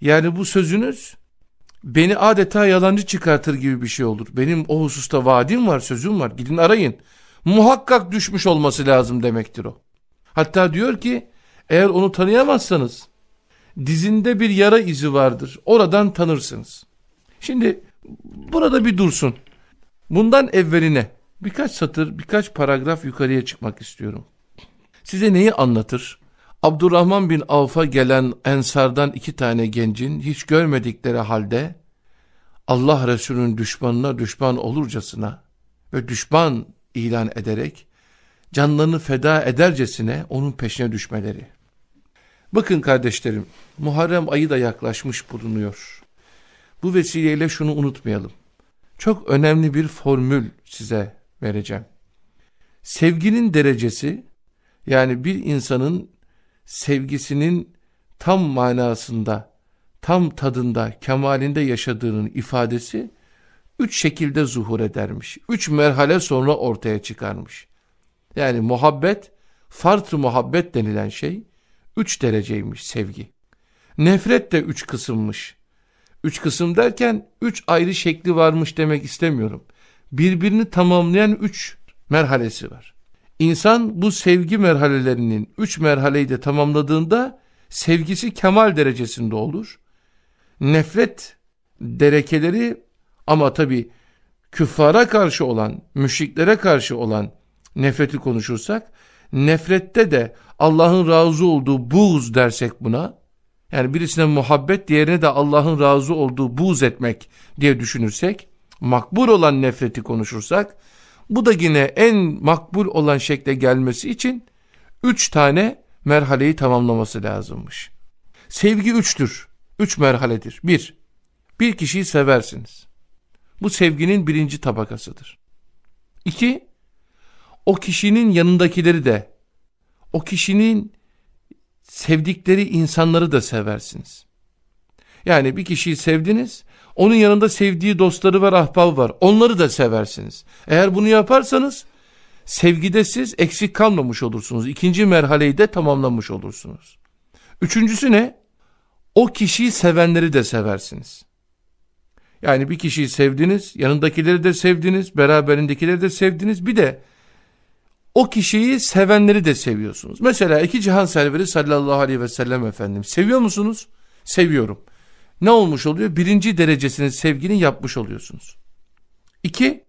Yani bu sözünüz beni adeta yalancı çıkartır gibi bir şey olur. Benim o hususta vaadim var, sözüm var. Gidin arayın. Muhakkak düşmüş olması lazım demektir o. Hatta diyor ki eğer onu tanıyamazsanız dizinde bir yara izi vardır. Oradan tanırsınız. Şimdi burada bir dursun. Bundan evveline birkaç satır, birkaç paragraf yukarıya çıkmak istiyorum. Size neyi anlatır? Abdurrahman bin Avf'a gelen ensardan iki tane gencin hiç görmedikleri halde Allah Resulü'nün düşmanına düşman olurcasına ve düşman ilan ederek canlarını feda edercesine onun peşine düşmeleri. Bakın kardeşlerim, Muharrem ayı da yaklaşmış bulunuyor. Bu vesileyle şunu unutmayalım. Çok önemli bir formül size vereceğim. Sevginin derecesi, yani bir insanın sevgisinin tam manasında, tam tadında, kemalinde yaşadığının ifadesi üç şekilde zuhur edermiş. Üç merhale sonra ortaya çıkarmış. Yani muhabbet, fart muhabbet denilen şey üç dereceymiş sevgi. Nefret de üç kısımmış. Üç kısım derken üç ayrı şekli varmış demek istemiyorum. Birbirini tamamlayan üç merhalesi var. İnsan bu sevgi merhalelerinin üç merhaleyi de tamamladığında sevgisi kemal derecesinde olur. Nefret derekeleri ama tabi küffara karşı olan, müşriklere karşı olan nefreti konuşursak, nefrette de Allah'ın razı olduğu buğz dersek buna, yani birisine muhabbet diğerine de Allah'ın razı olduğu buğz etmek diye düşünürsek, makbul olan nefreti konuşursak, bu da yine en makbul olan şekle gelmesi için üç tane merhaleyi tamamlaması lazımmış. Sevgi üçtür, üç merhaledir. Bir, bir kişiyi seversiniz. Bu sevginin birinci tabakasıdır. İki, o kişinin yanındakileri de, o kişinin sevdikleri insanları da seversiniz. Yani bir kişiyi sevdiniz, onun yanında sevdiği dostları var, ahbabı var. Onları da seversiniz. Eğer bunu yaparsanız sevgide siz eksik kalmamış olursunuz. İkinci merhaleyi de tamamlamış olursunuz. Üçüncüsü ne? O kişiyi sevenleri de seversiniz. Yani bir kişiyi sevdiniz, yanındakileri de sevdiniz, beraberindekileri de sevdiniz. Bir de o kişiyi sevenleri de seviyorsunuz. Mesela iki cihan serveri sallallahu aleyhi ve sellem efendim. Seviyor musunuz? Seviyorum. Ne olmuş oluyor? Birinci derecesinin sevgini yapmış oluyorsunuz. İki,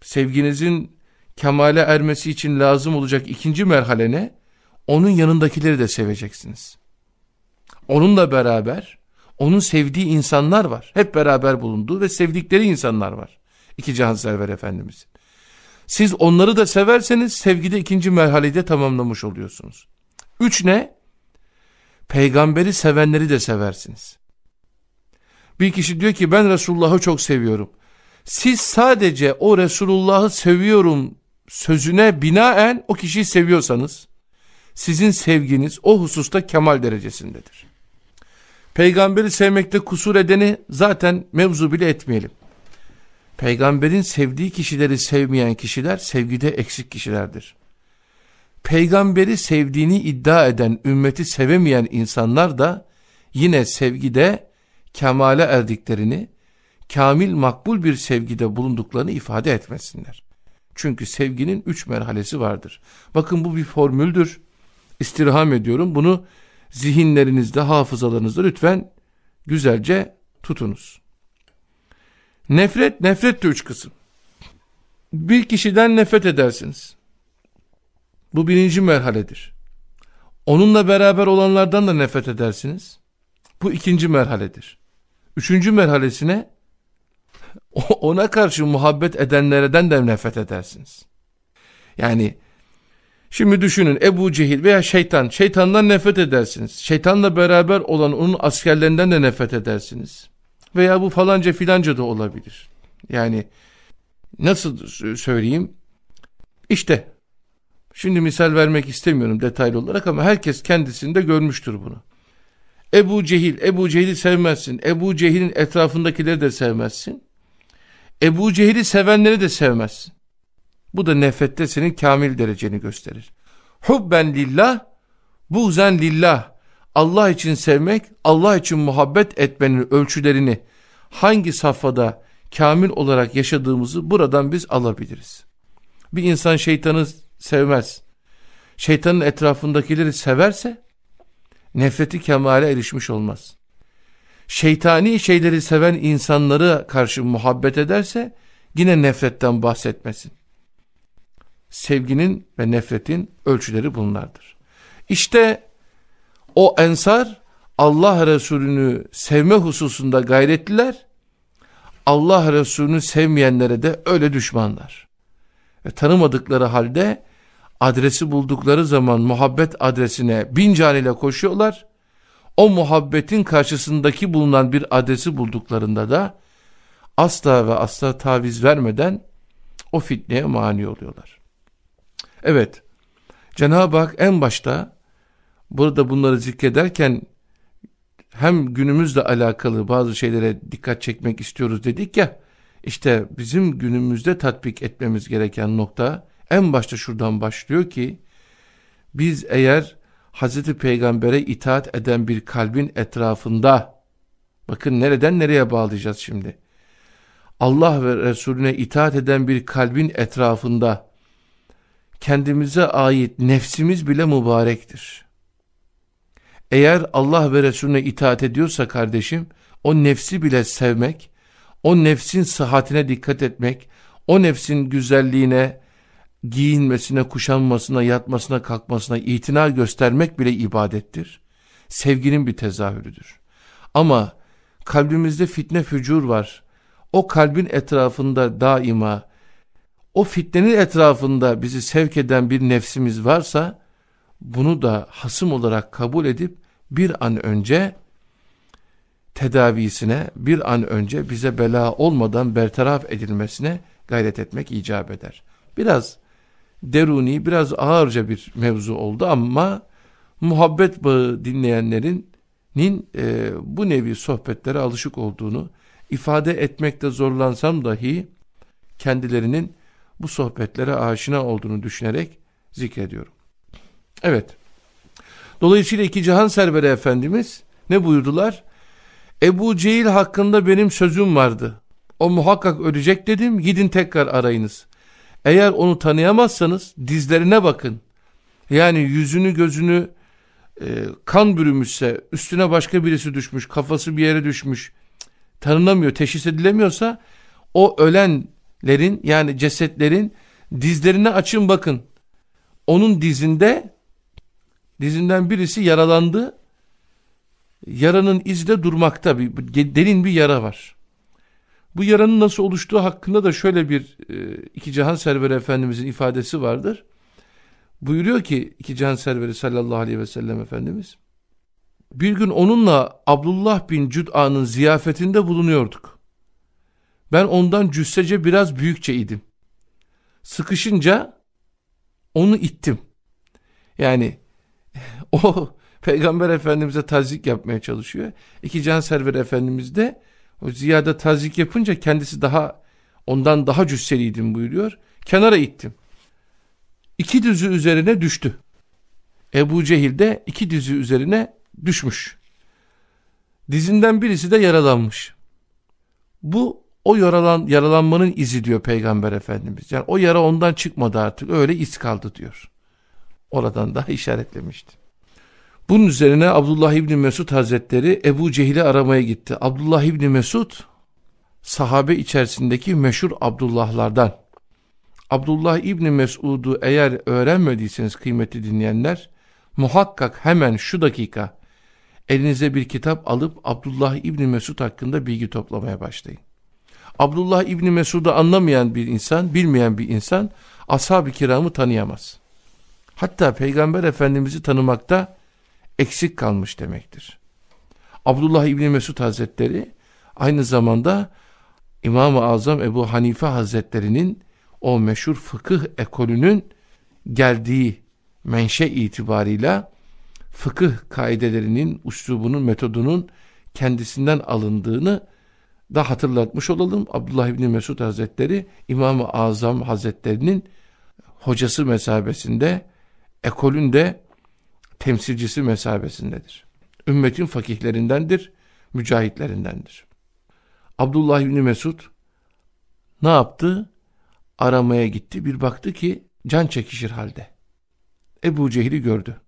sevginizin kemale ermesi için lazım olacak ikinci merhale ne? Onun yanındakileri de seveceksiniz. Onunla beraber onun sevdiği insanlar var. Hep beraber bulunduğu ve sevdikleri insanlar var. İki cihan server Efendimiz. Siz onları da severseniz sevgide ikinci merhaleyi de tamamlamış oluyorsunuz. Üç ne? Peygamberi sevenleri de seversiniz. Bir kişi diyor ki ben Resulullah'ı çok seviyorum. Siz sadece o Resulullah'ı seviyorum sözüne binaen o kişiyi seviyorsanız sizin sevginiz o hususta kemal derecesindedir. Peygamberi sevmekte kusur edeni zaten mevzu bile etmeyelim. Peygamberin sevdiği kişileri sevmeyen kişiler sevgide eksik kişilerdir. Peygamberi sevdiğini iddia eden ümmeti sevemeyen insanlar da yine sevgide kemale erdiklerini, kamil makbul bir sevgide bulunduklarını ifade etmesinler. Çünkü sevginin üç merhalesi vardır. Bakın bu bir formüldür. İstirham ediyorum. Bunu zihinlerinizde, hafızalarınızda lütfen güzelce tutunuz. Nefret, nefret de üç kısım. Bir kişiden nefret edersiniz. Bu birinci merhaledir. Onunla beraber olanlardan da nefret edersiniz. Bu ikinci merhaledir. Üçüncü merhalesine ona karşı muhabbet edenlerden de nefret edersiniz. Yani şimdi düşünün Ebu Cehil veya şeytan, şeytandan nefret edersiniz. Şeytanla beraber olan onun askerlerinden de nefret edersiniz. Veya bu falanca filanca da olabilir. Yani nasıl söyleyeyim? İşte şimdi misal vermek istemiyorum detaylı olarak ama herkes kendisinde görmüştür bunu. Ebu Cehil, Ebu Cehil'i sevmezsin. Ebu Cehil'in etrafındakileri de sevmezsin. Ebu Cehil'i sevenleri de sevmezsin. Bu da nefrette senin kamil dereceni gösterir. Hubben lillah, buzen lillah. Allah için sevmek, Allah için muhabbet etmenin ölçülerini hangi safhada kamil olarak yaşadığımızı buradan biz alabiliriz. Bir insan şeytanı sevmez. Şeytanın etrafındakileri severse nefreti kemale erişmiş olmaz. Şeytani şeyleri seven insanları karşı muhabbet ederse yine nefretten bahsetmesin. Sevginin ve nefretin ölçüleri bunlardır. İşte o ensar Allah Resulü'nü sevme hususunda gayretliler. Allah Resulü'nü sevmeyenlere de öyle düşmanlar. Ve tanımadıkları halde adresi buldukları zaman muhabbet adresine bin caniyle koşuyorlar. O muhabbetin karşısındaki bulunan bir adresi bulduklarında da asla ve asla taviz vermeden o fitneye mani oluyorlar. Evet, Cenab-ı Hak en başta burada bunları zikrederken hem günümüzle alakalı bazı şeylere dikkat çekmek istiyoruz dedik ya, işte bizim günümüzde tatbik etmemiz gereken nokta en başta şuradan başlıyor ki biz eğer Hazreti Peygamber'e itaat eden bir kalbin etrafında bakın nereden nereye bağlayacağız şimdi. Allah ve Resulüne itaat eden bir kalbin etrafında kendimize ait nefsimiz bile mübarektir. Eğer Allah ve Resulüne itaat ediyorsa kardeşim o nefsi bile sevmek, o nefsin sıhhatine dikkat etmek, o nefsin güzelliğine, giyinmesine, kuşanmasına, yatmasına, kalkmasına itina göstermek bile ibadettir. Sevginin bir tezahürüdür. Ama kalbimizde fitne fücur var. O kalbin etrafında daima, o fitnenin etrafında bizi sevk eden bir nefsimiz varsa, bunu da hasım olarak kabul edip bir an önce tedavisine, bir an önce bize bela olmadan bertaraf edilmesine gayret etmek icap eder. Biraz deruni biraz ağırca bir mevzu oldu ama muhabbet bağı dinleyenlerin nin e, bu nevi sohbetlere alışık olduğunu ifade etmekte zorlansam dahi kendilerinin bu sohbetlere aşina olduğunu düşünerek zikrediyorum. Evet. Dolayısıyla iki cihan serveri efendimiz ne buyurdular? Ebu Cehil hakkında benim sözüm vardı. O muhakkak ölecek dedim gidin tekrar arayınız. Eğer onu tanıyamazsanız dizlerine bakın. Yani yüzünü gözünü e, kan bürümüşse, üstüne başka birisi düşmüş, kafası bir yere düşmüş, tanınamıyor, teşhis edilemiyorsa o ölenlerin yani cesetlerin dizlerine açın bakın. Onun dizinde dizinden birisi yaralandı. Yaranın izi de durmakta. Bir, derin bir yara var. Bu yaranın nasıl oluştuğu hakkında da şöyle bir e, iki cihan serveri efendimizin ifadesi vardır. Buyuruyor ki iki cihan serveri sallallahu aleyhi ve sellem efendimiz. Bir gün onunla Abdullah bin Cüd'a'nın ziyafetinde bulunuyorduk. Ben ondan cüssece biraz büyükçe idim. Sıkışınca onu ittim. Yani o Peygamber Efendimiz'e tazik yapmaya çalışıyor. İki can server Efendimiz de o ziyade tazik yapınca kendisi daha ondan daha cüsseliydim buyuruyor. Kenara ittim. İki düzü üzerine düştü. Ebu Cehil de iki düzü üzerine düşmüş. Dizinden birisi de yaralanmış. Bu o yaralan, yaralanmanın izi diyor Peygamber Efendimiz. Yani o yara ondan çıkmadı artık öyle iz kaldı diyor. Oradan daha işaretlemişti. Bunun üzerine Abdullah İbni Mesud Hazretleri Ebu Cehil'i aramaya gitti. Abdullah İbni Mesud sahabe içerisindeki meşhur Abdullahlardan. Abdullah İbni Mesud'u eğer öğrenmediyseniz kıymetli dinleyenler muhakkak hemen şu dakika elinize bir kitap alıp Abdullah İbni Mesud hakkında bilgi toplamaya başlayın. Abdullah İbni Mesud'u anlamayan bir insan, bilmeyen bir insan ashab-ı kiramı tanıyamaz. Hatta Peygamber Efendimiz'i tanımakta eksik kalmış demektir. Abdullah İbni Mesud Hazretleri aynı zamanda İmam-ı Azam Ebu Hanife Hazretleri'nin o meşhur fıkıh ekolünün geldiği menşe itibarıyla fıkıh kaidelerinin, uslubunun, metodunun kendisinden alındığını da hatırlatmış olalım. Abdullah İbni Mesud Hazretleri İmam-ı Azam Hazretlerinin hocası mesabesinde, ekolün de temsilcisi mesabesindedir. Ümmetin fakihlerindendir, mücahitlerindendir. Abdullah İbni Mesud ne yaptı? Aramaya gitti. Bir baktı ki can çekişir halde. Ebu Cehil'i gördü.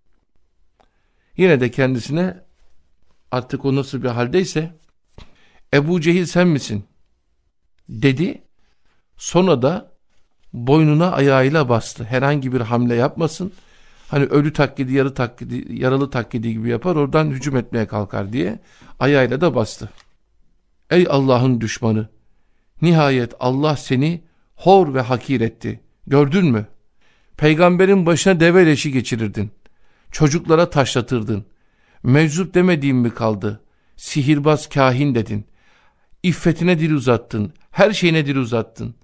Yine de kendisine artık o nasıl bir haldeyse Ebu Cehil sen misin? Dedi. Sonra da boynuna ayağıyla bastı. Herhangi bir hamle yapmasın. Hani ölü taklidi, yarı taklidi, yaralı taklidi gibi yapar. Oradan hücum etmeye kalkar diye ayağıyla da bastı. Ey Allah'ın düşmanı! Nihayet Allah seni hor ve hakir etti. Gördün mü? Peygamberin başına deve leşi geçirirdin. Çocuklara taşlatırdın. Meczup demediğim mi kaldı? Sihirbaz kahin dedin. İffetine dil uzattın. Her şeyine dil uzattın.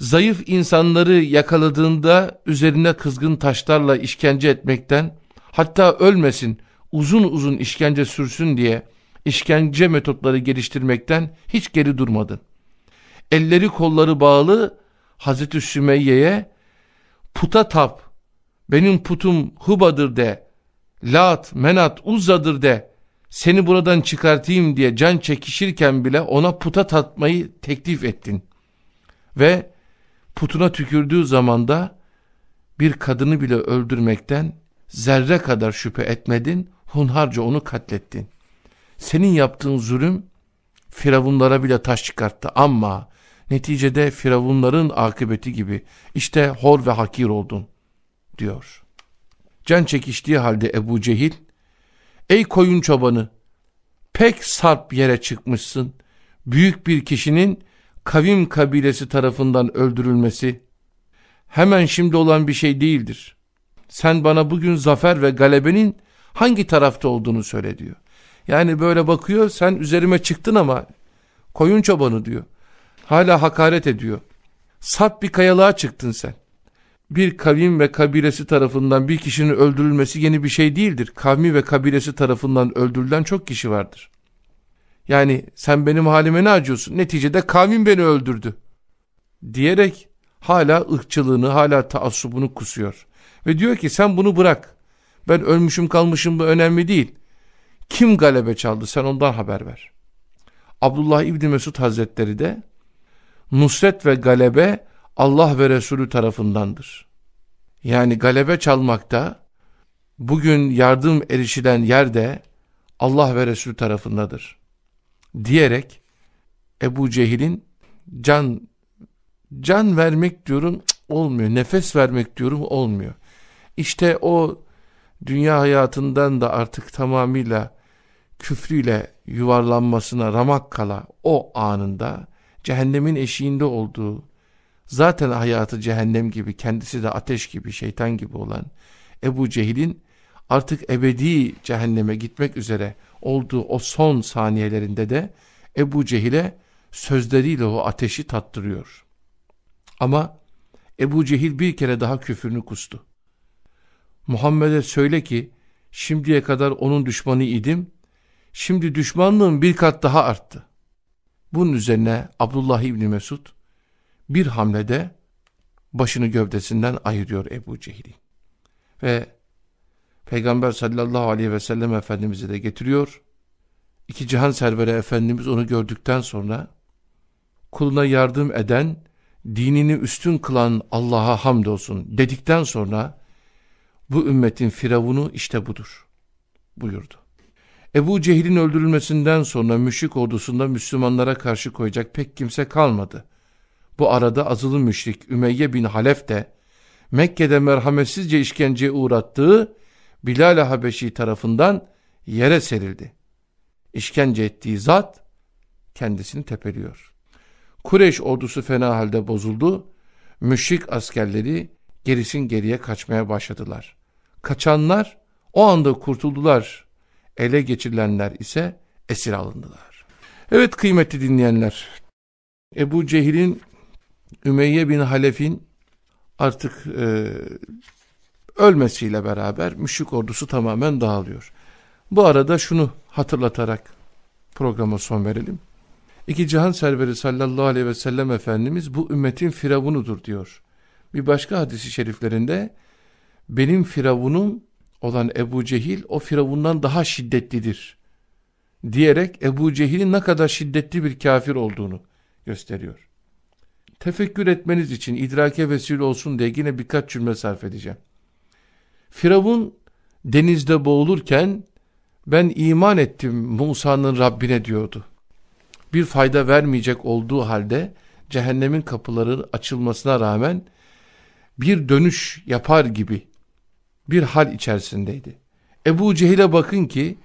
Zayıf insanları yakaladığında üzerine kızgın taşlarla işkence etmekten, hatta ölmesin, uzun uzun işkence sürsün diye işkence metotları geliştirmekten hiç geri durmadın. Elleri kolları bağlı Hazreti Sümeyye'ye puta tap, benim putum Huba'dır de, Lat, Menat, Uzza'dır de, seni buradan çıkartayım diye can çekişirken bile ona puta tatmayı teklif ettin. Ve putuna tükürdüğü zamanda bir kadını bile öldürmekten zerre kadar şüphe etmedin, hunharca onu katlettin. Senin yaptığın zulüm firavunlara bile taş çıkarttı ama neticede firavunların akıbeti gibi işte hor ve hakir oldun diyor. Can çekiştiği halde Ebu Cehil, ey koyun çobanı pek sarp yere çıkmışsın. Büyük bir kişinin kavim kabilesi tarafından öldürülmesi hemen şimdi olan bir şey değildir. Sen bana bugün zafer ve galebenin hangi tarafta olduğunu söyle diyor. Yani böyle bakıyor sen üzerime çıktın ama koyun çobanı diyor. Hala hakaret ediyor. Sap bir kayalığa çıktın sen. Bir kavim ve kabilesi tarafından bir kişinin öldürülmesi yeni bir şey değildir. Kavmi ve kabilesi tarafından öldürülen çok kişi vardır. Yani sen benim halime ne acıyorsun? Neticede kavim beni öldürdü. Diyerek hala ırkçılığını, hala taassubunu kusuyor. Ve diyor ki sen bunu bırak. Ben ölmüşüm kalmışım bu önemli değil. Kim galebe çaldı sen ondan haber ver. Abdullah İbni Mesud Hazretleri de nusret ve galebe Allah ve Resulü tarafındandır. Yani galebe çalmakta bugün yardım erişilen yerde Allah ve Resulü tarafındadır. Diyerek Ebu Cehil'in can can vermek diyorum olmuyor. Nefes vermek diyorum olmuyor. İşte o dünya hayatından da artık tamamıyla küfrüyle yuvarlanmasına ramak kala o anında cehennemin eşiğinde olduğu zaten hayatı cehennem gibi kendisi de ateş gibi şeytan gibi olan Ebu Cehil'in artık ebedi cehenneme gitmek üzere olduğu o son saniyelerinde de Ebu Cehil'e sözleriyle o ateşi tattırıyor. Ama Ebu Cehil bir kere daha küfrünü kustu. Muhammed'e söyle ki şimdiye kadar onun düşmanı idim Şimdi düşmanlığım bir kat daha arttı. Bunun üzerine Abdullah İbni Mesud bir hamlede başını gövdesinden ayırıyor Ebu Cehil'i. Ve Peygamber sallallahu aleyhi ve sellem Efendimiz'i de getiriyor. İki cihan serveri Efendimiz onu gördükten sonra kuluna yardım eden, dinini üstün kılan Allah'a hamdolsun dedikten sonra bu ümmetin firavunu işte budur buyurdu. Ebu Cehil'in öldürülmesinden sonra müşrik ordusunda Müslümanlara karşı koyacak pek kimse kalmadı. Bu arada azılı müşrik Ümeyye bin Halef de Mekke'de merhametsizce işkenceye uğrattığı Bilal-i Habeşi tarafından yere serildi. İşkence ettiği zat kendisini tepeliyor. Kureyş ordusu fena halde bozuldu. Müşrik askerleri gerisin geriye kaçmaya başladılar. Kaçanlar o anda kurtuldular. Ele geçirilenler ise esir alındılar. Evet kıymetli dinleyenler. Ebu Cehil'in Ümeyye bin Halef'in artık e, ölmesiyle beraber müşrik ordusu tamamen dağılıyor. Bu arada şunu hatırlatarak programa son verelim. İki cihan serveri sallallahu aleyhi ve sellem Efendimiz bu ümmetin firavunudur diyor. Bir başka hadisi şeriflerinde benim firavunum olan Ebu Cehil o firavundan daha şiddetlidir diyerek Ebu Cehil'in ne kadar şiddetli bir kafir olduğunu gösteriyor. Tefekkür etmeniz için idrake vesile olsun diye yine birkaç cümle sarf edeceğim. Firavun denizde boğulurken ben iman ettim Musa'nın Rabbine diyordu. Bir fayda vermeyecek olduğu halde cehennemin kapıları açılmasına rağmen bir dönüş yapar gibi bir hal içerisindeydi. Ebu Cehil'e bakın ki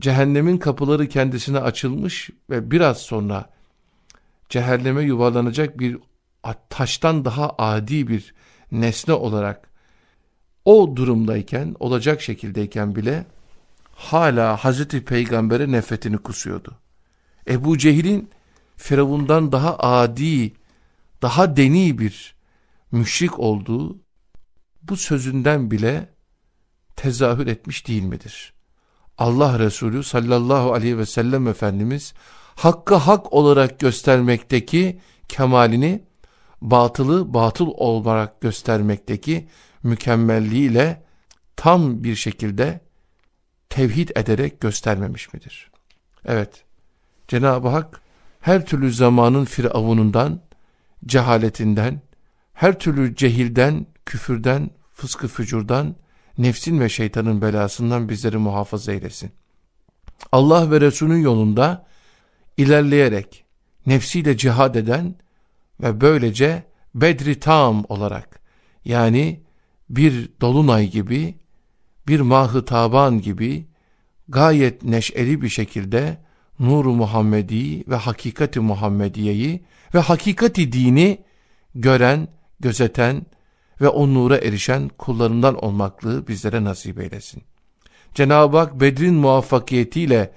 cehennemin kapıları kendisine açılmış ve biraz sonra cehenneme yuvarlanacak bir taştan daha adi bir nesne olarak o durumdayken, olacak şekildeyken bile hala Hazreti Peygamber'e nefretini kusuyordu. Ebu Cehil'in Firavundan daha adi, daha deni bir müşrik olduğu bu sözünden bile tezahür etmiş değil midir? Allah Resulü sallallahu aleyhi ve sellem Efendimiz hakkı hak olarak göstermekteki kemalini batılı batıl olarak göstermekteki mükemmelliğiyle tam bir şekilde tevhid ederek göstermemiş midir? Evet, Cenab-ı Hak her türlü zamanın firavunundan, cehaletinden, her türlü cehilden, küfürden, fıskı fücurdan, nefsin ve şeytanın belasından bizleri muhafaza eylesin. Allah ve Resulünün yolunda ilerleyerek nefsiyle cihad eden ve böylece bedri tam olarak yani bir dolunay gibi bir mahı taban gibi gayet neşeli bir şekilde nuru Muhammedi ve hakikati Muhammediye'yi ve hakikati dini gören, gözeten ve o nura erişen kullarından olmaklığı bizlere nasip eylesin. Cenab-ı Hak Bedrin muvaffakiyetiyle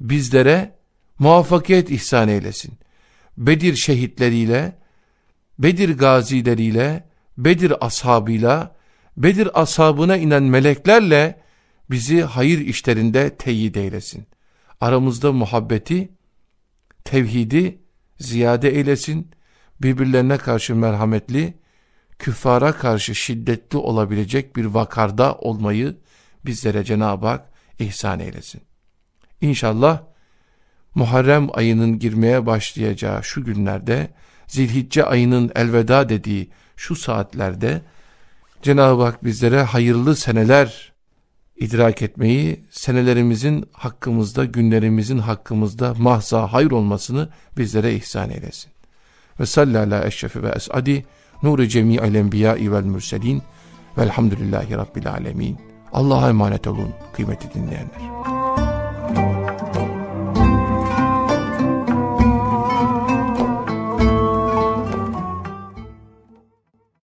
bizlere muvaffakiyet ihsan eylesin. Bedir şehitleriyle, Bedir gazileriyle, Bedir ashabıyla, Bedir ashabına inen meleklerle bizi hayır işlerinde teyit eylesin. Aramızda muhabbeti, tevhidi ziyade eylesin. Birbirlerine karşı merhametli, küffara karşı şiddetli olabilecek bir vakarda olmayı bizlere Cenab-ı Hak ihsan eylesin. İnşallah Muharrem ayının girmeye başlayacağı şu günlerde, Zilhicce ayının elveda dediği şu saatlerde, Cenab-ı Hak bizlere hayırlı seneler idrak etmeyi, senelerimizin hakkımızda, günlerimizin hakkımızda mahza hayır olmasını bizlere ihsan eylesin. Ve sallallahu eşrefi ve esadi, nuru cemi'il enbiya'i vel mürselin, velhamdülillahi rabbil alemin. Allah'a emanet olun kıymetli dinleyenler.